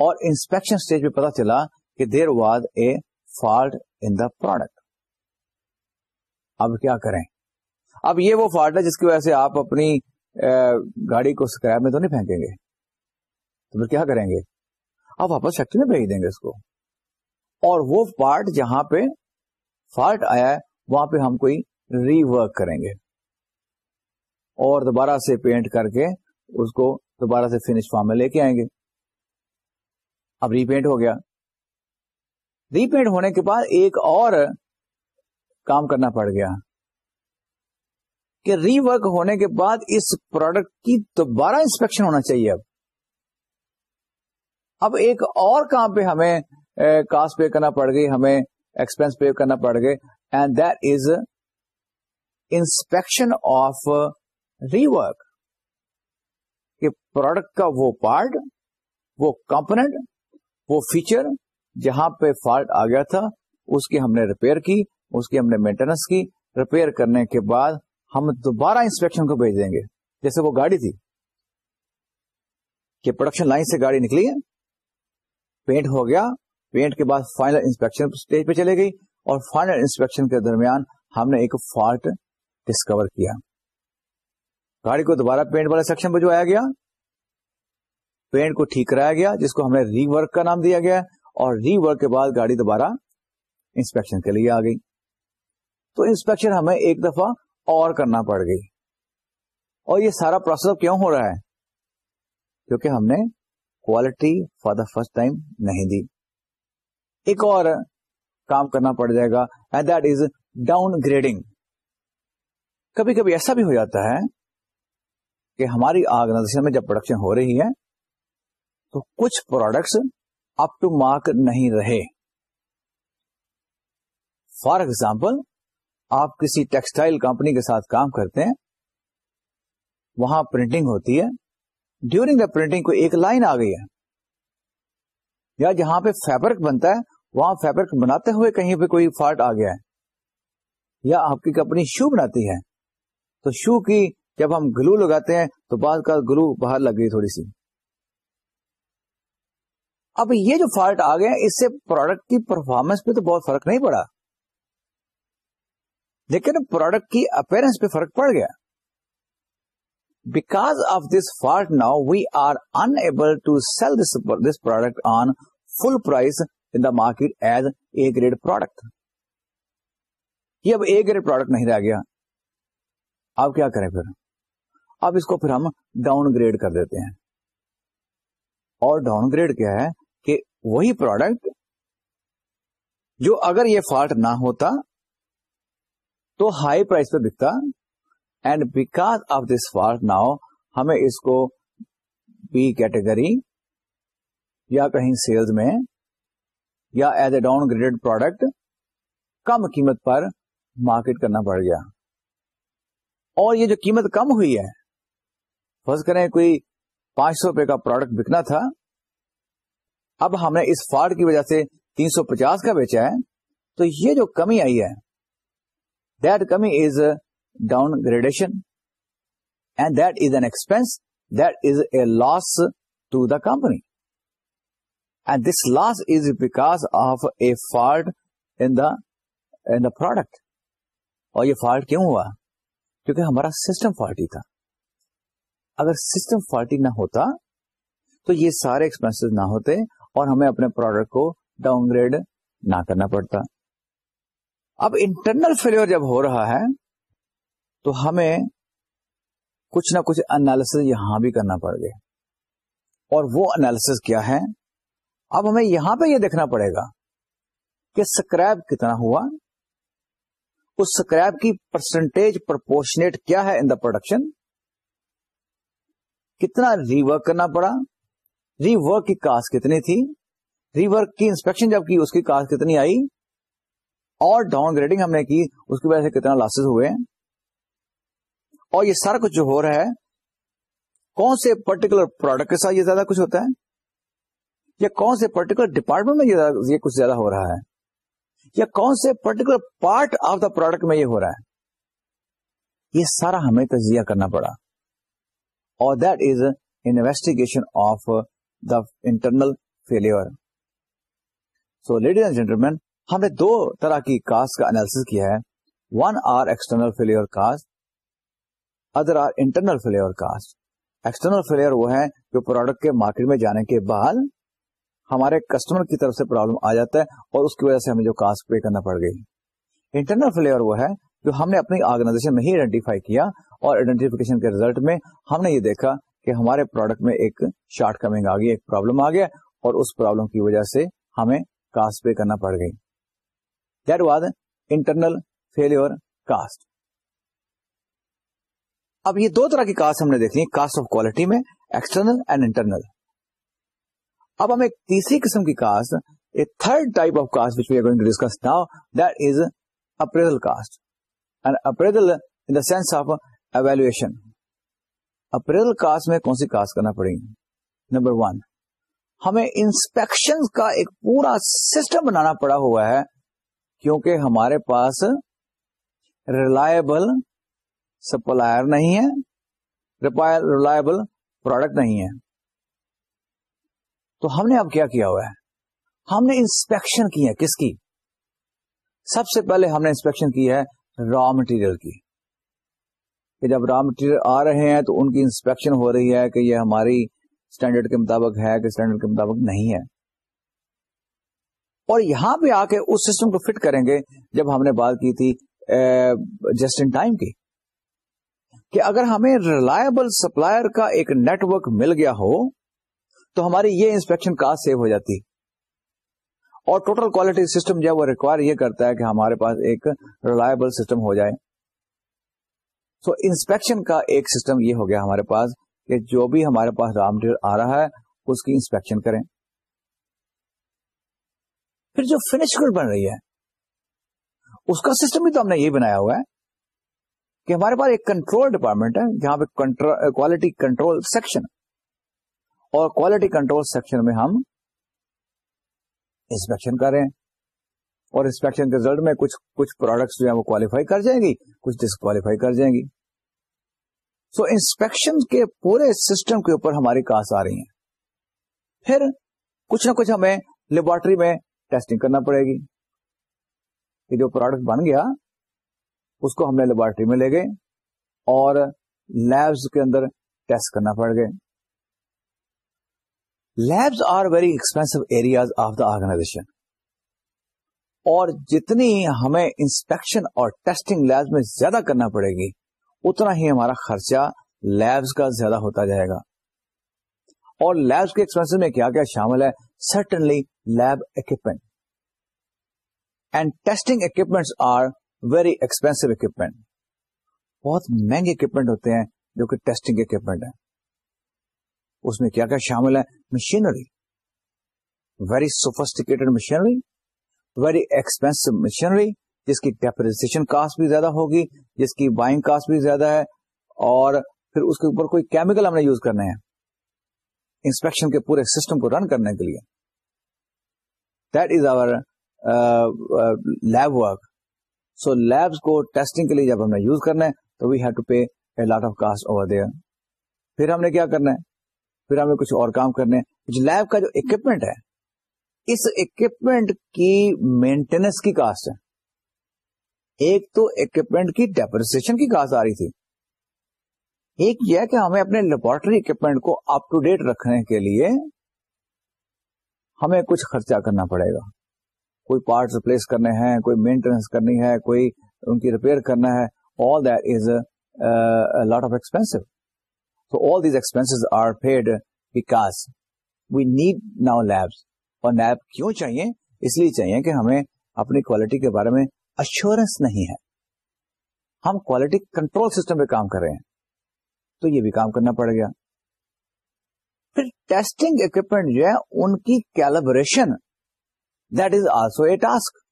اور انسپیکشن اسٹیج پہ پتا چلا کہ there was a fault in the product اب کیا کریں؟ اب یہ وہ فالٹ ہے جس کی وجہ سے آپ اپنی گاڑی کو اسکریپ میں تو نہیں پھینکیں گے۔ تو پھر کیا کریں گے؟ آپ واپس فیکٹری میں بھیج دیں گے اس کو۔ اور وہ پارٹ جہاں پہ فالٹ آیا ہے، وہاں پہ ہم کوئی ری ورک کریں گے۔ اور دوبارہ سے پینٹ کر کے اس کو دوبارہ سے فنش فارم میں لے کے آئیں گے۔ اب ری پینٹ ہو گیا۔ ری پینٹ ہونے کے بعد ایک اور کام کرنا پڑ گیا۔ کہ ری ورک ہونے کے بعد اس پروڈکٹ کی دوبارہ انسپیکشن ہونا چاہیے اب۔ اب ایک اور کام پہ ہمیں کاسٹ پے کرنا پڑ گئی، ہمیں ایکسپینس پے کرنا پڑ گئے۔ And that is inspection of rework. کہ پروڈکٹ کا وہ پارٹ وہ کمپونیٹ وہ فیچر جہاں پہ فالٹ آ گیا تھا، اس کی ہم نے ریپیئر کی، اس کی ہم نے مینٹیننس کی۔ ریپیئر کرنے کے بعد ہم دوبارہ انسپیکشن کو بھیج دیں گے۔ جیسے وہ گاڑی تھی کہ پروڈکشن لائن سے گاڑی نکلی ہے پینٹ ہو گیا پینٹ کے بعد فائنل انسپیکشن اسٹیج پہ چلے گئی اور فائنل انسپیکشن کے درمیان ہم نے ایک فالٹ ڈسکور کیا۔ گاڑی کو دوبارہ پینٹ والے سیکشن پہ جو آیا گیا پینٹ کو ٹھیک کرایا گیا، جس کو ہم نے ری ورک کا نام دیا گیا اور ری ورک کے بعد گاڑی دوبارہ انسپیکشن کے لیے آ گئی۔ تو انسپیکشن ہمیں ایک دفعہ اور کرنا پڑ گئی۔ اور یہ سارا پروسیس کیوں ہو رہا ہے؟ کیونکہ ہم نے quality for the first time نہیں دی۔ ایک اور کام کرنا پڑ جائے گا and that is downgrading کبھی کبھی ایسا بھی ہو جاتا ہے کہ ہماری آرگنائزیشن میں جب پروڈکشن ہو رہی ہے، تو کچھ پروڈکٹس اپ ٹو مارک نہیں رہے۔ فار ایگزامپل آپ کسی ٹیکسٹائل کمپنی کے ساتھ کام کرتے ہیں، وہاں پرنٹنگ ہوتی ہے۔ ڈیورنگ دا پرنٹنگ کو ایک لائن آ گئی ہے۔ یا جہاں پہ فیبرک بنتا ہے، وہاں فیبرک بناتے ہوئے کہیں پہ کوئی فالٹ آ گیا ہے۔ یا آپ کی کمپنی شو بناتی ہے۔ تو شو کی جب ہم گلو لگاتے ہیں، تو بعد کا گلو باہر لگ گئی تھوڑی سی۔ اب یہ جو فالٹ آ گیا اس سے پروڈکٹ کی پرفارمنس پہ تو بہت فرق نہیں پڑا۔ لیکن پروڈکٹ کی اپیرنس پہ فرق پڑ گیا۔ Because of this fault now we are unable to sell this this product on full price in the market as A grade product یہ اب اے گریڈ پروڈکٹ نہیں رہ گیا۔ آپ کیا کریں پھر؟ اب اس کو پھر ہم ڈاؤن گریڈ کر دیتے ہیں۔ اور ڈاؤن گریڈ کیا ہے کہ وہی پروڈکٹ جو اگر یہ فالٹ نہ ہوتا تو ہائی پرائز پہ بکتا and because of this fault now ہمیں اس کو بی کیٹیگری یا کہیں سیلز میں یا as a downgrade product کم قیمت پر مارکیٹ کرنا پڑ گیا۔ اور یہ جو قیمت کم ہوئی ہے، فرض کریں کوئی پانچ سو روپے کا پروڈکٹ بکنا تھا، اب ہم نے اس فالٹ کی وجہ سے تین سو پچاس کا بیچا ہے، تو یہ جو کمی آئی ہے دیٹ کمی is downgradation and that is an expense that is a loss to the company and this loss is because of a fault in the product اور یہ فالٹ کیوں ہوا؟ کیونکہ ہمارا سسٹم فالٹی تھا. اگر سسٹم فالٹی نہ ہوتا، تو یہ سارے ایکسپینس نہ ہوتے اور ہمیں اپنے پروڈکٹ کو ڈاؤن گریڈ نہ کرنا پڑتا۔ اب انٹرنل فیلئر جب ہو رہا ہے تو ہمیں کچھ نہ کچھ انالیس یہاں بھی کرنا پڑ گیا۔ اور وہ انالیس کیا ہے؟ اب ہمیں یہاں پہ یہ دیکھنا پڑے گا کہ سکریپ کتنا ہوا؟ اس سکریپ کی پرسنٹیج پرپورشنیٹ کیا ہے ان دا پروڈکشن کتنا ری ورک کرنا پڑا؟ ری ورک کی کاسٹ کتنی تھی؟ ری ورک کی انسپیکشن جب کی اس کی کاسٹ کتنی آئی؟ اور ڈاؤن گریڈنگ ہم نے کی، اس کی وجہ سے کتنا لاسز ہوئے اور یہ سارا کچھ جو ہو رہا ہے، کون سے پرٹیکولر پروڈکٹ کے ساتھ یہ زیادہ کچھ ہوتا ہے؟ یا کون سے پرٹیکولر ڈپارٹمنٹ میں یہ کچھ زیادہ ہو رہا ہے؟ یا کون سے particular part of the product میں یہ ہو رہا ہے؟ یہ سارا ہمیں تجزیہ کرنا پڑا۔ اور that is investigation of the internal failure so ladies and gentleman ہم نے دو طرح کی کاسٹ کا انالیس کیا ہے۔ One are external failure cost other are internal failure cost external failure وہ ہے جو پروڈکٹ کے مارکیٹ میں جانے کے بعد ہمارے کسٹمر کی طرف سے پرابلم آ جاتا ہے اور اس کی وجہ سے ہمیں جو کاسٹ پے کرنا پڑ گئی۔ انٹرنل فیلئر وہ ہے جو ہم نے اپنی آرگنائزیشن میں ہی آئیڈینٹیفائی کیا اور آئیڈینٹیفکیشن کے ریزلٹ میں ہم نے یہ دیکھا کہ ہمارے پروڈکٹ میں ایک شارٹ کمنگ آ گئی، ایک پرابلم آ گیا اور اس پرابلم کی وجہ سے ہمیں کاسٹ پے کرنا پڑ گئی۔ That was internal failure cost اب یہ دو طرح کی کاسٹ ہم نے دیکھی کاسٹ آف کوالٹی میں ایکسٹرنل اینڈ انٹرنل اب ہم ایک تیسری قسم کی cost a third type of cost which we are going to discuss now that is appraisal cost and appraisal in the sense of evaluation appraisal cost میں کون سی cost کرنا پڑے گی؟ نمبر ون ہمیں انسپیکشن کا ایک پورا سسٹم بنانا پڑا ہوا ہے کیونکہ ہمارے پاس ریلائبل سپلائر نہیں ہے ریلائبل پروڈکٹ نہیں ہے۔ تو ہم نے اب کیا کیا ہوا ہے؟ ہم نے انسپیکشن کی ہے۔ کس کی؟ سب سے پہلے ہم نے انسپیکشن کی ہے را مٹیریل کی۔ کہ جب را مٹیریل آ رہے ہیں تو ان کی انسپیکشن ہو رہی ہے کہ یہ ہماری اسٹینڈرڈ کے مطابق ہے کہ اسٹینڈرڈ کے مطابق نہیں ہے۔ اور یہاں پہ آ کے اس سسٹم کو فٹ کریں گے جب ہم نے بات کی تھی جسٹ ان ٹائم کی۔ کہ اگر ہمیں ریلائبل سپلائر کا ایک نیٹ ورک مل گیا ہو تو ہماری یہ انسپیکشن کاسٹ سیو ہو جاتی۔ اور ٹوٹل کوالٹی سسٹم جو ہے وہ ریکوائر یہ کرتا ہے کہ ہمارے پاس ایک ریلائبل سسٹم ہو جائے۔ سو so, انسپیکشن کا ایک سسٹم یہ ہو گیا ہمارے پاس کہ جو بھی ہمارے پاس را مٹیریل آ رہا ہے اس کی انسپیکشن کریں۔ پھر جو فنش گڈ بن رہی ہے اس کا سسٹم بھی تو ہم نے یہ بنایا ہوا ہے کہ ہمارے پاس ایک کنٹرول ڈپارٹمنٹ ہے جہاں پہ کوالٹی کنٹرول سیکشن اور کوالٹی کنٹرول سیکشن میں ہم انسپیکشن کر رہے ہیں۔ اور انسپیکشن کے ریزلٹ میں کچھ کچھ پروڈکٹس جو ہیں وہ کوالیفائی کر جائیں گی کچھ ڈسکوالیفائی کر جائیں گی۔ سو so, انسپیکشن کے پورے سسٹم کے اوپر ہماری کاس آ رہی ہیں۔ پھر کچھ نہ کچھ ہمیں لیبورٹری میں ٹیسٹنگ کرنا پڑے گی۔ کہ جو پروڈکٹ بن گیا، اس کو ہم نے لیبورٹری میں لے گئے اور لیبس کے اندر ٹیسٹ کرنا پڑ گئے۔ Labs are very expensive areas of the organization اور جتنی ہمیں انسپیکشن اور ٹیسٹنگ لیبس میں زیادہ کرنا پڑے گی، اتنا ہی ہمارا خرچہ لیبس کا زیادہ ہوتا جائے گا۔ اور لیبس کے ایکسپینس میں کیا کیا شامل ہے؟ Certainly lab equipment and testing equipment are very expensive equipment بہت مہنگے اکوپمنٹ ہوتے ہیں جو کہ ٹیسٹنگ اکوپمنٹ ہے اس میں کیا کیا شامل ہے؟ Machinery very sophisticated machinery very expensive machinery جس کی ڈیپریسن کاسٹ بھی زیادہ ہوگی، جس کی بائنگ کاسٹ بھی زیادہ ہے، اور پھر اس کے اوپر کوئی کیمیکل ہم نے یوز کرنے ہیں۔ انسپیکشن کے پورے سسٹم کو رن کرنے کے لیے۔ That is our lab work so labs کو ٹیسٹنگ کے لیے جب ہم نے یوز کرنا ہے، تو we have to pay a lot of cost over there پھر ہم نے کیا کرنا ہے؟ پھر ہمیں کچھ اور کام کرنے لیب کا جو اکوپمنٹ ہے، اس اکوپمنٹ کی مینٹیننس کی کاسٹ ہے۔ ایک تو اکوپمنٹ کی ڈیپریسن کی کاسٹ آ رہی تھی۔ ایک یہ کہ ہمیں اپنے لیبورٹری اکوپمنٹ کو اپ ٹو ڈیٹ رکھنے کے لیے ہمیں کچھ خرچہ کرنا پڑے گا۔ کوئی پارٹ ریپلیس کرنے ہیں، کوئی مینٹیننس کرنی ہے، کوئی ان کی ریپیئر کرنا ہے all that is lot of expensive so all these expense are paid because we need now labs اور لیب کیوں چاہیے؟ اس لیے چاہیے کہ ہمیں اپنی کوالٹی کے بارے میں اشورنس نہیں ہے۔ ہم کوالٹی کنٹرول سسٹم پہ کام کر رہے ہیں۔ تو یہ بھی کام کرنا پڑ گیا۔ پھر ٹیسٹنگ اکوپمنٹ جو ہے، ان کی calibration that is also a task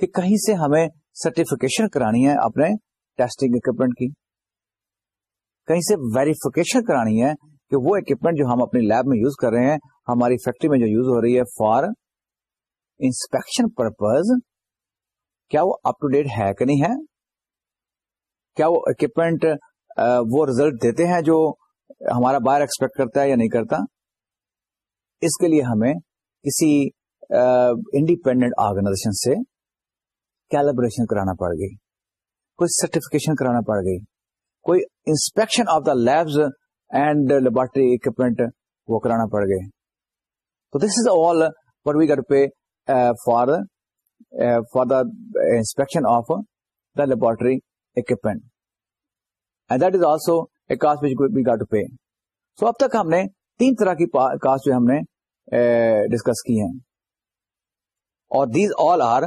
کہ کہیں سے ہمیں سرٹیفکیشن کرانی ہے اپنے ٹیسٹنگ اکوپمنٹ کی۔ کہیں سے ویریفکیشن کرانی ہے کہ وہ اکوپمنٹ جو ہم اپنی لیب میں یوز کر رہے ہیں، ہماری فیکٹری میں جو یوز ہو رہی ہے فار انسپیکشن پرپز کیا وہ اپ ٹو ڈیٹ ہے کہ نہیں ہے؟ کیا وہ اکوپمنٹ وہ ریزلٹ دیتے ہیں جو ہمارا بائر ایکسپیکٹ کرتا ہے یا نہیں کرتا، اس کے لیے ہمیں کسی انڈیپینڈنٹ آرگنائزیشن سے کیلیبریشن کرانا پڑ گئی، کوئی سرٹیفکیشن کرانا پڑ گئی، کوئی inspection of the labs and laboratory equipment وہ کرانا پڑ گئے۔ تو دس از all what we get pay for for the inspection of the laboratory equipment and that is also a cost we get pay so اب تک ہم نے تین طرح کی کاسٹ جو ہم نے ڈسکس کی ہیں اور these all are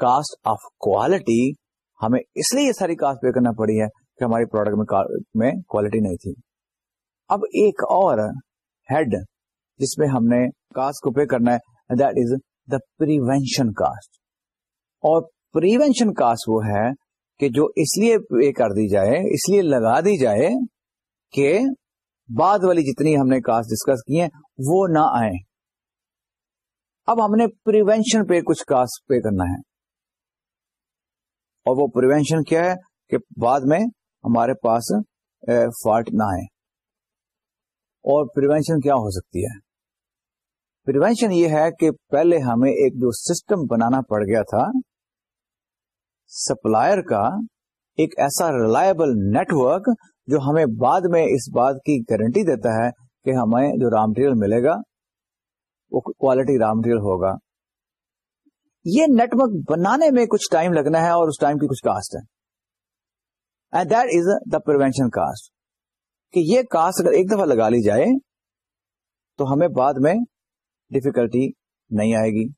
cost of quality ہمیں اس لیے یہ ساری کاسٹ پے کرنا پڑی ہے کہ ہماری پروڈکٹ میں کوالٹی نہیں تھی اب ایک اور ہیڈ جس میں ہم نے کاسٹ کو پے کرنا ہے that is the prevention cost اور پریوینشن کاسٹ وہ ہے کہ جو اس لیے پے کر دی جائے، اس لیے لگا دی جائے کہ بعد والی جتنی ہم نے کاسٹ ڈسکس کی ہیں، وہ نہ آئے اب ہم نے پریوینشن پہ کچھ کاسٹ پے کرنا ہے۔ اور وہ پریوینشن کیا ہے کہ بعد میں ہمارے پاس فالٹ نہ آئے اور پریوینشن کیا ہو سکتی ہے؟ پریوینشن یہ ہے کہ پہلے ہمیں ایک جو سسٹم بنانا پڑ گیا تھا سپلائر کا ایک ایسا ریلائبل نیٹورک جو ہمیں بعد میں اس بات کی گارنٹی دیتا ہے کہ ہمیں جو را مٹیریل ملے گا، وہ کوالٹی را مٹیریل ہوگا۔ یہ نیٹورک بنانے میں کچھ ٹائم لگنا ہے اور اس ٹائم کی کچھ کاسٹ ہے۔ And that is the prevention cost کہ یہ کاسٹ اگر ایک دفعہ لگا لی جائے، تو ہمیں بعد میں ڈفیکلٹی نہیں آئے گی۔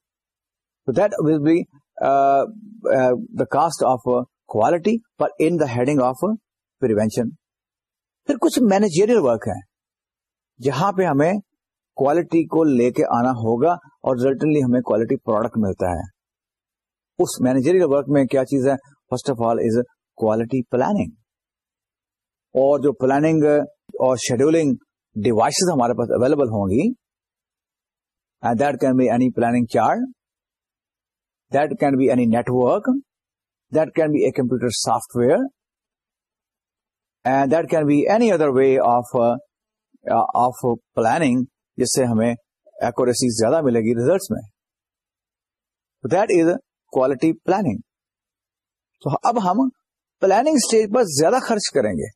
تو that will be the cost of quality per in the heading of prevention پھر کچھ مینیجیریل ورک ہے، جہاں پہ ہمیں کوالٹی کو لے کے آنا ہوگا اور ریزلٹنلی ہمیں کوالٹی پروڈکٹ ملتا ہے۔ اس مینیجریل ورک میں کیا چیز ہے؟ First of all is quality planning اور جو پلاننگ uh, اور شیڈولنگ ڈیوائسز ہمارے پاس اویلیبل ہوں گی that can be any planning chart That can be any network, that can be a computer software, and that can be any other way of uh, uh, planning جس سے ہمیں accuracy زیادہ ملے گی ریزلٹس میں. That is quality planning تو اب ہم پلاننگ اسٹیج پر زیادہ خرچ کریں گے.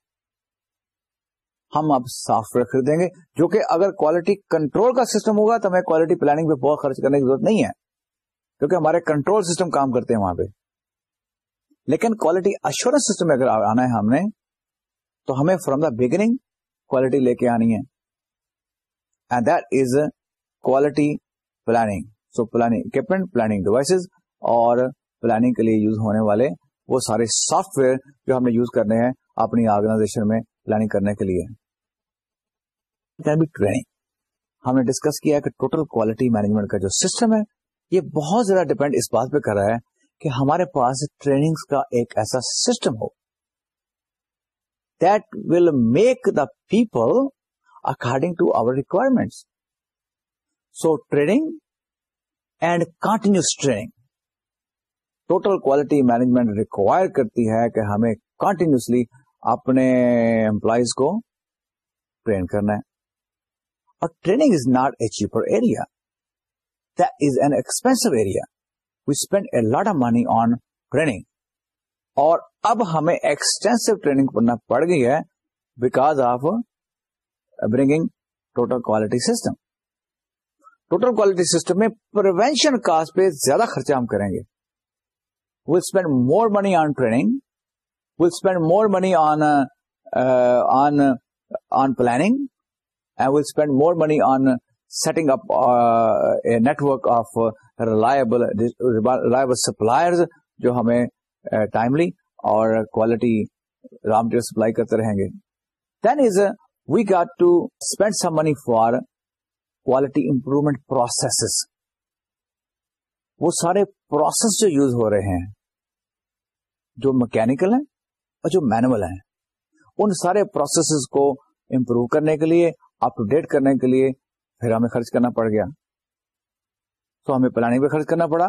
ہم اب سافٹ ویئر خریدیں گے جو کہ اگر کوالٹی کنٹرول کا سسٹم ہوگا تو ہمیں کوالٹی پلاننگ پہ بہت خرچ کرنے کی ضرورت نہیں ہے. کیونکہ ہمارے کنٹرول سسٹم کام کرتے ہیں وہاں پہ۔ لیکن کوالٹی اشورنس سسٹم میں اگر آنا ہے ہم نے، تو ہمیں فرام دا بگننگ کوالٹی لے کے آنی ہے۔ And that is quality planning so planning equipment planning devices اور پلاننگ کے لیے یوز ہونے والے وہ سارے سافٹ ویئر جو ہمیں یوز کرنے ہیں اپنی آرگنائزیشن میں پلاننگ کرنے کے لیے۔ ٹریننگ ہم نے ڈسکس کیا کہ ٹوٹل کوالٹی مینجمنٹ کا جو سسٹم ہے یہ بہت زیادہ ڈپینڈ اس بات پہ کر رہا ہے کہ ہمارے پاس ٹریننگ کا ایک ایسا system who. That will make the people according to our requirement so training and continuous training total quality management require کرتی ہے کہ ہمیں کنٹینیوسلی اپنے امپلائیز کو ٹرین کرنا ہے۔ اور training is not a cheaper area is an expensive area we spend a lot of money on training اور اب ہمیں ایکسٹینسو ٹریننگ کرنا پڑ گئی ہے because of bringing total quality system total quality system میں پروینشن کاسٹ پہ زیادہ خرچہ ہم کریں گے. Will spend more money on training will spend more money on on on planning and will spend more money on setting up a network of reliable reliable supplier جو ہمیں uh, timely اور quality raw material supply کرتے رہیں گے. Then is we got to spend some money for quality improvement process وہ سارے process جو use ہو رہے ہیں، جو مکینکل ہیں اور جو مینوئل ہیں، ان سارے پروسیسز کو امپروو کرنے کے لیے اپ ٹو ڈیٹ کرنے کے لیے پھر ہمیں خرچ کرنا پڑ گیا۔ تو ہمیں پلاننگ پہ خرچ کرنا پڑا،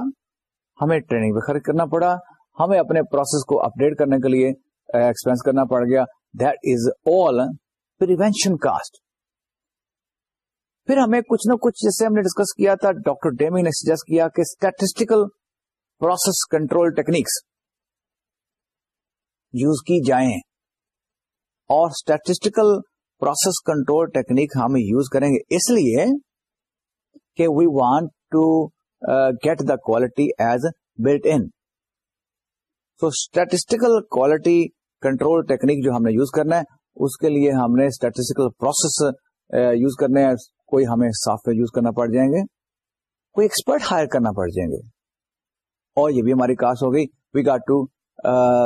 ہمیں ٹریننگ پہ خرچ کرنا پڑا، ہمیں اپنے پروسیس کو اپ ڈیٹ کرنے کے لیے ایکسپینس کرنا پڑ گیا۔ That is all prevention cost پھر ہمیں کچھ نہ کچھ جیسے ہم نے ڈسکس کیا تھا ڈاکٹر ڈیمی نے سجیسٹ کیا کہ statistical process control techniques use کی جائیں اور اسٹیٹسٹیکل پروسیس کنٹرول ٹیکنیک ہم یوز کریں گے۔ اس لیے کہ we want to get the quality as built in so statistical quality control technique جو ہم نے یوز کرنا ہے، اس کے لیے ہم نے اسٹیٹسٹیکل پروسیس یوز کرنے کوئی ہمیں سافٹ ویئر یوز کرنا پڑ جائیں گے، کوئی ایکسپرٹ ہائر کرنا پڑ جائیں گے۔ اور یہ بھی ہماری کاسٹ ہو گئی۔ We got to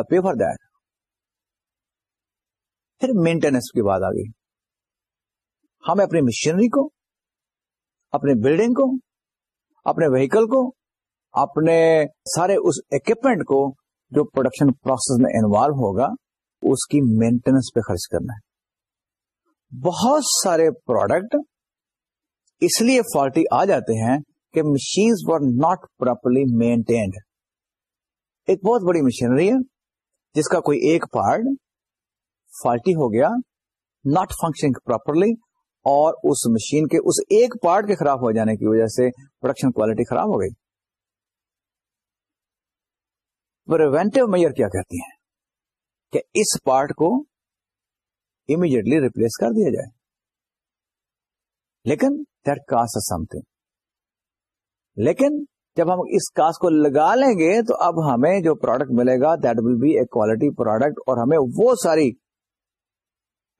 pay for that پھر مینٹیننس کی بات آ گئی۔ ہمیں اپنی مشینری کو اپنے بلڈنگ کو، اپنے وہیکل کو، اپنے سارے اس اکوپمنٹ کو جو پروڈکشن پروسیس میں انوالو ہوگا، اس کی مینٹیننس پہ خرچ کرنا ہے۔ بہت سارے پروڈکٹ اس لیے فالٹی آ جاتے ہیں کہ machines were not properly maintained ایک بہت بڑی مشینری ہے، جس کا کوئی ایک پارٹ فالٹی ہو گیا ناٹ فنکشنگ پراپرلی اور اس مشین کے اس ایک پارٹ کے خراب ہو جانے کی وجہ سے پروڈکشن کوالٹی خراب ہو گئی۔ پروینٹو میئر کیا کہتی ہیں؟ کہ اس پارٹ کو امیڈیٹلی ریپلیس کر دیا جائے۔ لیکن دیٹ کاسٹ سم تھنگ لیکن جب ہم اس کاسٹ کو لگا لیں گے تو اب ہمیں جو پروڈکٹ ملے گا that will be a quality product اور ہمیں وہ ساری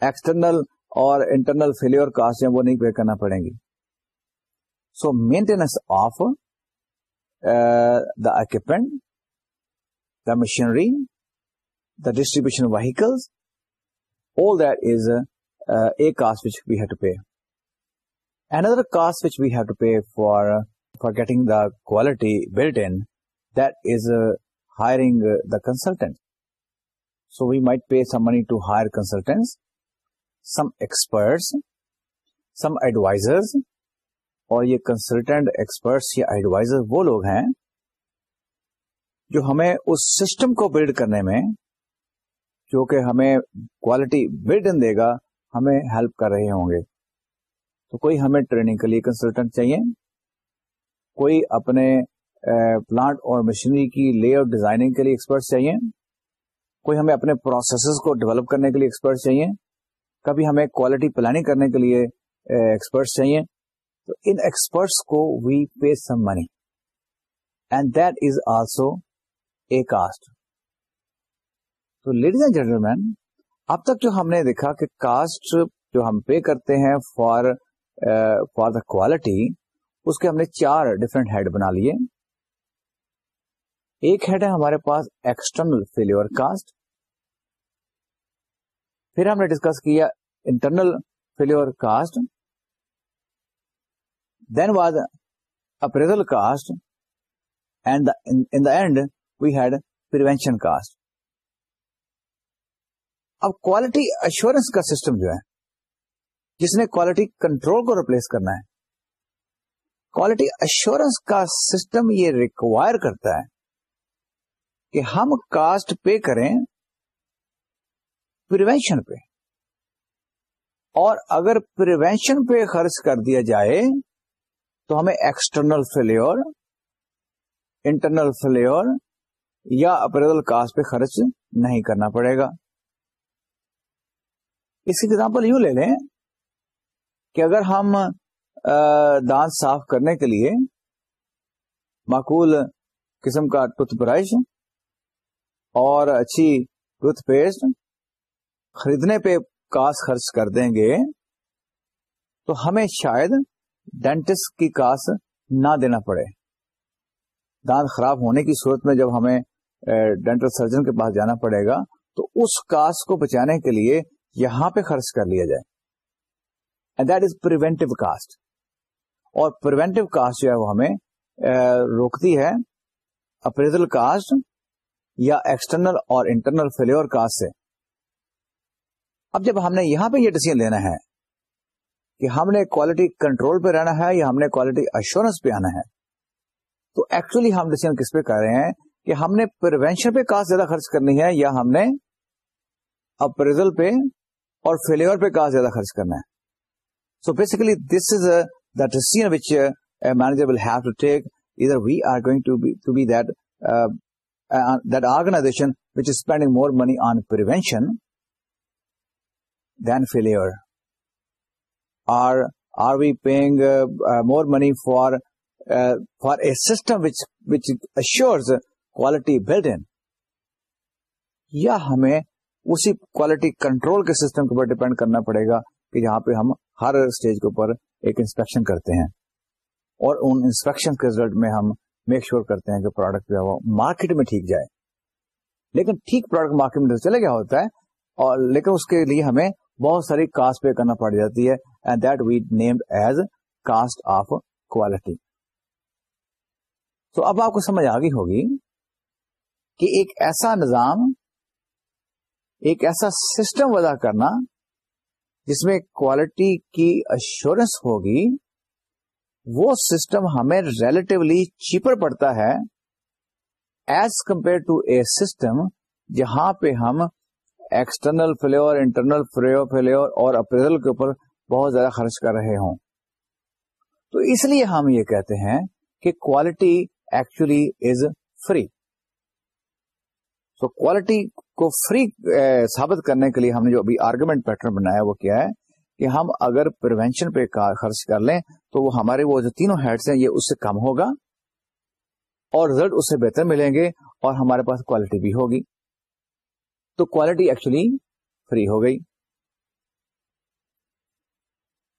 ایکسٹرنل انٹرنل فیل کاسٹ وہ نہیں پے کرنا پڑے گی۔ سو مینٹینس آف دا ایک the machinery the distribution vehicle all this a cost which we have to pay and other cost which we have to pay for for getting the quality build in this hiring the consultant so we might pay some money to hire consultants some experts some advisors اور یہ consultant experts یا advisor وہ لوگ ہیں جو ہمیں اس system کو blood کرنے میں جو کہ ہمیں کوالٹی بلڈ دے گا، ہمیں ہیلپ کر رہے ہوں گے۔ تو کوئی ہمیں ٹریننگ کے لیے کنسلٹنٹ چاہیے، کوئی اپنے پلانٹ اور مشینری کی لے آؤٹ ڈیزائننگ کے لیے ایکسپرٹ چاہیے، کوئی ہمیں اپنے پروسیسز کو ڈیولپ کرنے کے لیے ایکسپرٹ چاہیے۔ کبھی ہمیں کوالٹی پلاننگ کرنے کے لیے eh, ایکسپرٹس چاہیے۔ تو ان ایکسپرٹس کو we pay some money and that is also a cost تو لیڈیز اینڈ جینٹل مین اب تک جو ہم نے دیکھا کہ کاسٹ جو ہم پے کرتے ہیں فار فار دا کوالٹی اس کے ہم نے چار ڈفرینٹ ہیڈ بنا لیے۔ ایک ہیڈ ہے ہمارے پاس ایکسٹرنل فیلور کاسٹ پھر ہم نے ڈسکس کیا internal failure cost then was appraisal cost and in the end we had prevention cost اب کوالٹی اشورنس کا سسٹم جو ہے، جس نے کوالٹی کنٹرول کو ریپلیس کرنا ہے کوالٹی اشورنس کا سسٹم یہ ریکوائر کرتا ہے کہ ہم کاسٹ پے کریں پریونشن پہ۔ اور اگر پریونشن پہ خرچ کر دیا جائے، تو ہمیں ایکسٹرنل فیلور انٹرنل فیلور یا اپریزل کاسٹ پہ خرچ نہیں کرنا پڑے گا۔ اس کی ایگزامپل یوں لے لیں کہ اگر ہم دانت صاف کرنے کے لیے معقول قسم کا ٹوتھ برش اور اچھی ٹوتھ پیسٹ خریدنے پہ کاس خرچ کر دیں گے، تو ہمیں شاید ڈینٹسٹ کی کاس نہ دینا پڑے۔ دانت خراب ہونے کی صورت میں جب ہمیں ڈینٹل سرجن کے پاس جانا پڑے گا، تو اس کاس کو بچانے کے لیے یہاں پہ خرچ کر لیا جائے۔ And that is preventive cost اور پروینٹو کاسٹ جو ہے وہ ہمیں روکتی ہے اپریزل کاسٹ یا ایکسٹرنل اور انٹرنل فیلور کاسٹ سے۔ اب جب ہم نے یہاں پہ یہ ڈیسیزن لینا ہے کہ ہم نے کوالٹی کنٹرول پہ رہنا ہے یا ہم نے کوالٹی ایشورنس پہ آنا ہے تو ایکچولی ہم ڈیسیزن کس پہ کر رہے ہیں؟ کہ ہم نے پروینشن پہ کاسٹ زیادہ خرچ کرنی ہے یا ہم نے اپریزل پہ اور فیلور پہ کاسٹ زیادہ خرچ کرنا ہے۔ So basically this is the decision which uh, a manager will have to take, either we are going to be to be that uh, uh, that organization which is spending more money on prevention than failure, or are we paying uh, uh, more money for uh, for a system which which assures quality built in, یا ہمیں اسی quality control کے system کے اوپر depend کرنا پڑے گا کہ جہاں پہ ہم ہر اسٹیج کے اوپر ایک انسپیکشن کرتے ہیں۔ اور ان انسپیکشن کے ریزلٹ میں ہم میک شیور کرتے ہیں کہ پروڈکٹ جو ہے وہ مارکیٹ میں ٹھیک جائے۔ لیکن ٹھیک پروڈکٹ مارکیٹ میں چلے گیا ہوتا ہے اور لیکن اس کے لیے ہمیں بہت ساری کاسٹ پے کرنا پڑ جاتی ہے and that we named as cost of quality تو اب آپ کو سمجھ آ گئی ہوگی کہ ایک ایسا نظام، ایک ایسا سسٹم وضع کرنا جس میں کوالٹی کی اشورنس ہوگی، وہ سسٹم ہمیں ریلیٹولی چیپر پڑتا ہے as compare to a system جہاں پہ ہم ایکسٹرنل فلیور انٹرنل فلیور اور اپریزل کے اوپر بہت زیادہ خرچ کر رہے ہوں۔ تو اس لیے ہم یہ کہتے ہیں کہ quality actually is free so quality کو فری eh, ثابت کرنے کے لیے ہم نے جو ابھی آرگومنٹ پیٹرن بنایا وہ کیا ہے کہ ہم اگر پروینشن پہ خرچ کر لیں تو وہ ہمارے وہ جو تینوں ہیڈس ہیں یہ اس سے کم ہوگا اور ریزلٹ اس سے بہتر ملیں گے اور ہمارے پاس کوالٹی بھی ہوگی۔ تو کوالٹی ایکچولی فری ہو گئی۔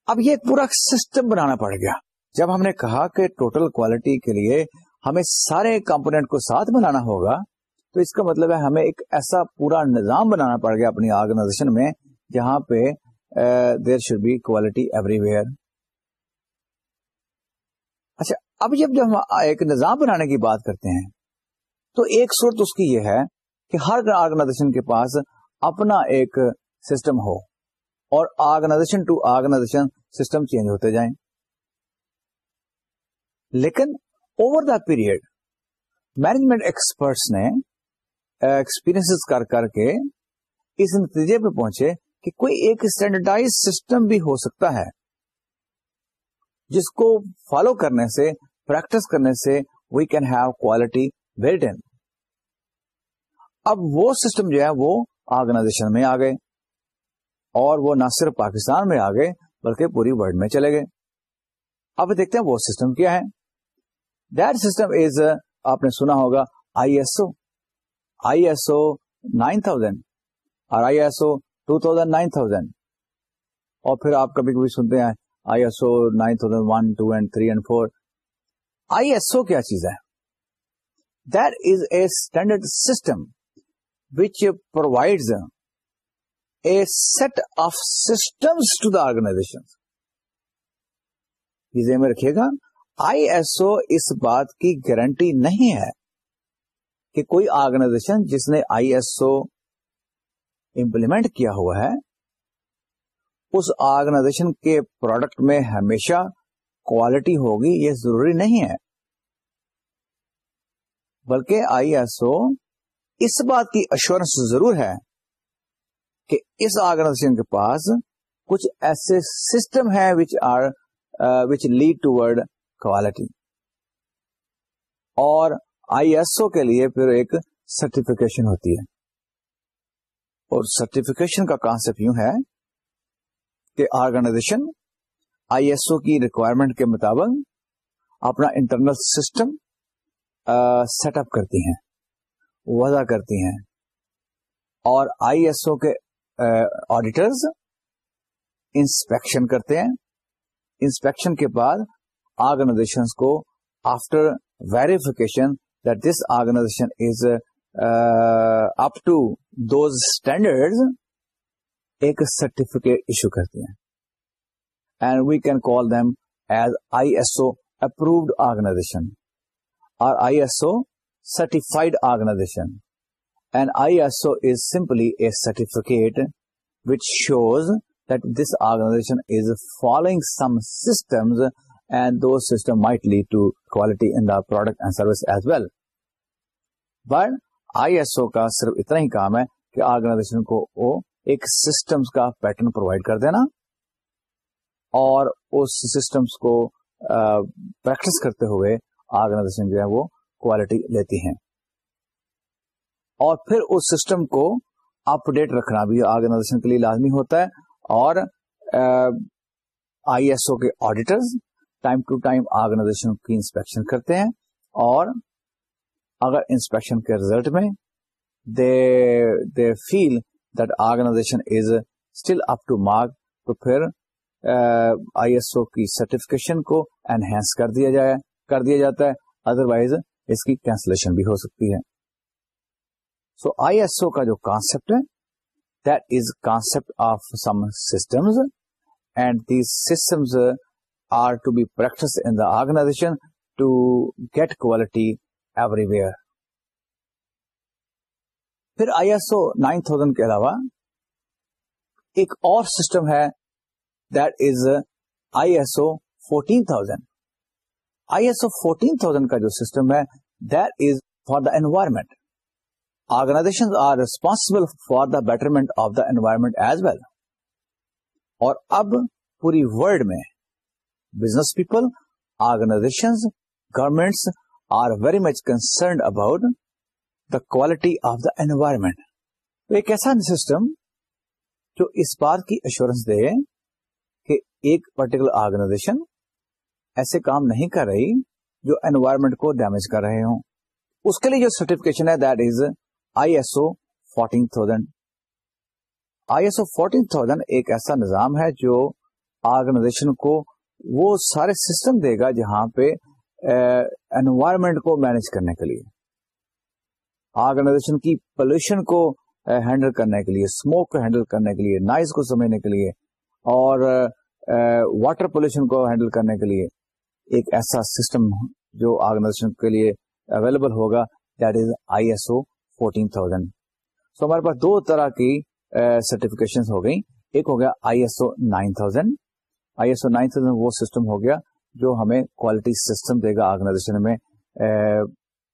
اب یہ پورا سسٹم بنانا پڑ گیا۔ جب ہم نے کہا کہ ٹوٹل کوالٹی کے لیے ہمیں سارے کمپونیٹ کو ساتھ بنانا ہوگا، تو اس کا مطلب ہے ہمیں ایک ایسا پورا نظام بنانا پڑ گیا اپنی آرگنائزیشن میں، جہاں پہ there should be quality everywhere اچھا اب جب جب ہم ایک نظام بنانے کی بات کرتے ہیں، تو ایک صورت اس کی یہ ہے کہ ہر آرگنائزیشن کے پاس اپنا ایک سسٹم ہو اور organization to organization system change ہوتے جائیں۔ لیکن over the period management experts نے ایکسپیرئنس کر کر کے اس نتیجے پہ پہنچے کہ کوئی ایک اسٹینڈرڈائز سسٹم بھی ہو سکتا ہے جس کو فالو کرنے سے پریکٹس کرنے سے we can have quality built in اب وہ سسٹم جو ہے وہ آرگنائزیشن میں آ گئے اور وہ نہ صرف پاکستان میں آ گئے بلکہ پوری ورلڈ میں چلے گئے۔ اب دیکھتے ہیں وہ سسٹم کیا ہے۔ دیٹ سسٹم از آپ نے سنا ہوگا I S O I S O nine thousand اور I S O two thousand nine thousand. اور پھر آپ کبھی کبھی سنتے ہیں I S O nine thousand one, two and three and four. I S O کیا چیز ہے؟ That is a standard system which provide a set of systems to the organization یہ میں رکھیے گا آئی ایس او اس بات کی گارنٹی نہیں ہے کہ کوئی آرگنائزیشن جس نے آئی ایس او امپلیمنٹ کیا ہوا ہے، اس آرگنائزیشن کے پروڈکٹ میں ہمیشہ کوالٹی ہوگی، یہ ضروری نہیں ہے۔ بلکہ آئی ایس او اس بات کی اشورنس ضرور ہے کہ اس آرگنائزیشن کے پاس کچھ ایسے سسٹم ہے which are which lead toward quality اور آئی ایس او کے لیے پھر ایک سرٹیفکیشن ہوتی ہے. اور سرٹیفکیشن کا کانسپٹ یوں ہے کہ آرگنائزیشن آئی ایس او کی ریکوائرمنٹ کے مطابق اپنا انٹرنل سسٹم سیٹ اپ کرتی ہیں. وضع کرتی ہیں۔ اور آئی ایس او کے آڈیٹرز انسپیکشن کرتے ہیں۔ انسپیکشن کے بعد آرگنائزیشن کو after verification that this organization is up to those standard ایک سرٹیفکیٹ ایشو کرتے ہیں۔ And we can call them as I S O approved organization اور I S O certified organization and I S O is simply a certificate which shows that this organization is following some systems and those system might lead to quality in the product and service as well but I S O کا صرف اتنا ہی کام ہے کہ organization کو وہ ایک systems کا pattern provide کر دینا اور اس سسٹمس کو پریکٹس کرتے ہوئے آرگنائزیشن جو ہے وہ کوالٹی لیتی ہیں۔ اور پھر اس سسٹم کو اپ ڈیٹ رکھنا بھی آرگنائزیشن کے لیے لازمی ہوتا ہے اور آئی ایس او کے auditors time to time organisation کی انسپیکشن کرتے ہیں اور اگر انسپیکشن کے ریزلٹ میں they they feel that organization is still up to mark تو پھر آئی ایس او کی سرٹیفکیشن کو انہینس کر دیا جائے، کر دیا جاتا ہے۔ ادر وائز اس کی کینسلیشن بھی ہو سکتی ہے۔ سو آئی ایس او کا جو کانسپٹ ہے that is concept of some systems and these systems are to be practice in the organization to get quality everywhere پھر I S O nine thousand کے علاوہ ایک اور سسٹم ہے that is I S O fourteen thousand I S O fourteen thousand کا جو system ہے that is for the environment organization are responsible for the betterment of the environment as well اور اب پوری ورلڈ میں business people organization governments are very much concerned about the quality of the environment تو ایک ایسا system جو اس بات کی ایشورنس دے کہ ایک پرٹیکولر آرگنائزیشن ایسے کام نہیں کر رہی جو انوائرمنٹ کو ڈیمیج کر رہے ہوں۔ اس کے لیے جو سرٹیفکیشن ہے that is I S O fourteen thousand I S O fourteen thousand ایک ایسا نظام ہے جو آرگنائزیشن کو وہ سارے سسٹم دے گا جہاں پہ انوائرمنٹ کو مینج کرنے کے لیے۔ آرگنائزیشن کی پولوشن کو ہینڈل کرنے کے لیے اسموک کو ہینڈل کرنے کے لیے نائز کو سمجھنے کے لیے اور واٹر پولوشن کو ہینڈل کرنے کے لیے۔ ایک ایسا سسٹم جو آرگنائزیشن کے لیے اویلیبل ہوگا that is I S O fourteen thousand so ہمارے پاس دو طرح کی سرٹیفکیشن ہو گئی ایک ہو گیا I S O nine thousand I S O nine thousand وہ سسٹم ہو گیا جو ہمیں کوالٹی سسٹم دے گا آرگنائزیشن میں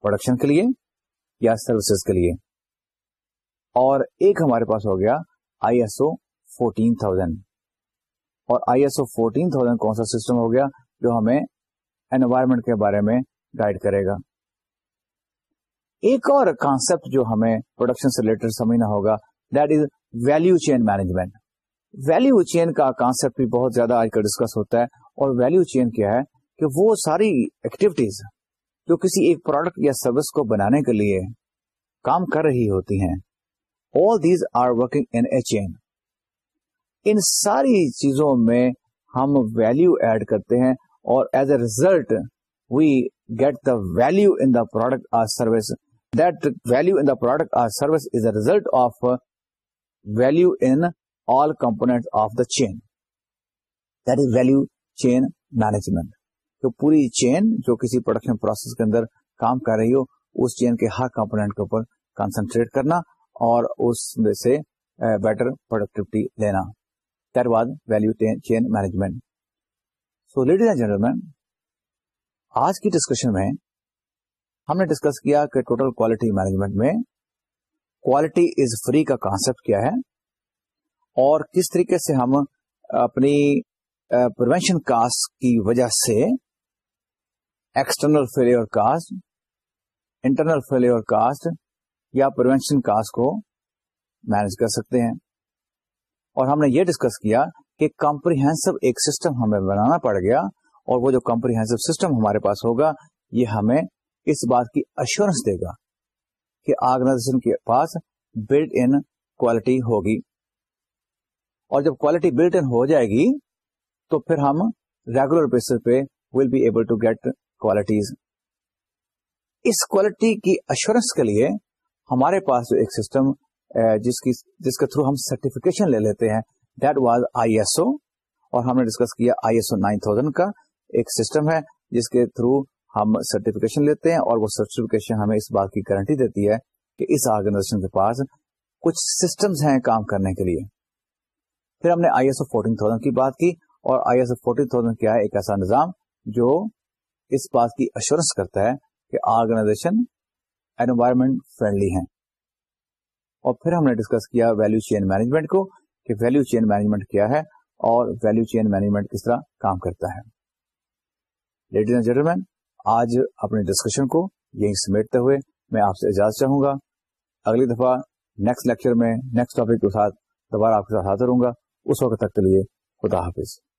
پروڈکشن کے لیے یا سروسز کے لیے۔ اور ایک ہمارے پاس ہو گیا I S O fourteen thousand اور I S O fourteen thousand کون سا سسٹم ہو گیا جو ہمیں انوائرمنٹ کے بارے میں گائڈ کرے گا۔ ایک اور کانسپٹ جو ہمیں پروڈکشن سے ریلیٹڈ سمجھنا ہوگا that is value chain management value chain کا کانسپٹ بھی بہت زیادہ آج کل ڈسکس ہوتا ہے، اور ویلو چین کیا ہے کہ وہ ساری ایکٹیویٹیز جو کسی ایک پروڈکٹ یا سروس کو بنانے کے لیے کام کر رہی ہوتی ہیں all these are working in a chain ان ساری چیزوں میں ہم ویلو ایڈ کرتے ہیں اور as a result we get the value in the product or service that value in the product or service is a result of value in all component of the chain that is value chain management تو پوری چین جو کسی production process کے اندر کام کر رہی ہو، اس چین کے ہر component کے اوپر کانسنٹریٹ کرنا اور اس میں سے uh, بیٹر پروڈکٹیوٹی لینا. There was value chain management so ladies and gentleman آج کی ڈسکشن میں ہم نے ڈسکس کیا کہ ٹوٹل کوالٹی مینجمنٹ میں کوالٹی از فری کا کانسپٹ کیا ہے اور کس طریقے سے ہم اپنی پروینشن کاسٹ کی وجہ سے external failure cost internal failure cost یا پروینشن کاسٹ کو مینج کر سکتے ہیں۔ اور ہم نے یہ ڈسکس کیا کہ کمپریہنسو ایک سسٹم ہمیں بنانا پڑ گیا اور وہ جو کمپریہنسو سسٹم ہمارے پاس ہوگا، یہ ہمیں اس بات کی اشورنس دے گا کہ آرگنائزیشن کے پاس بلڈ ان کوالٹی ہوگی۔ اور جب کوالٹی بلٹ ان ہو جائے گی، تو پھر ہم ریگولر بیسس پہ will be able to get qualities us quality کی اشورنس کے لیے ہمارے پاس جو ایک سسٹم eh، جس کی جس کے تھرو ہم سرٹیفکیشن لے لیتے ہیں that was I S O اور ہم نے ڈسکس کیا I S O nine thousand کا ایک سسٹم ہے جس کے تھرو ہم سرٹیفکیشن لیتے ہیں اور وہ سرٹیفکیشن ہمیں اس بات کی گارنٹی دیتی ہے کہ اس آرگنائزیشن کے پاس کچھ سسٹمز ہیں کام کرنے کے لیے۔ پھر ہم نے I S O fourteen thousand کی بات کی اور I S O fourteen thousand کیا ہے ایک ایسا نظام جو اس بات کی اشورنس کرتا ہے کہ آرگنائزیشن انوائرمنٹ فرینڈلی ہے اور پھر ہم نے ڈسکس کیا ویلو چین مینجمنٹ کو کہ ویلو چین مینجمنٹ کیا ہے اور ویلو چین مینجمنٹ کس طرح کام کرتا ہے۔ لیڈیز اینڈ جینٹلمین آج اپنے ڈسکشن کو یہیں سمیٹتے ہوئے میں آپ سے اجازت چاہوں گا۔ اگلی دفعہ نیکسٹ لیکچر میں نیکسٹ ٹاپک کے ساتھ دوبارہ آپ کے ساتھ حاضر ہوں گا۔ اس وقت تک کے لیے خدا حافظ۔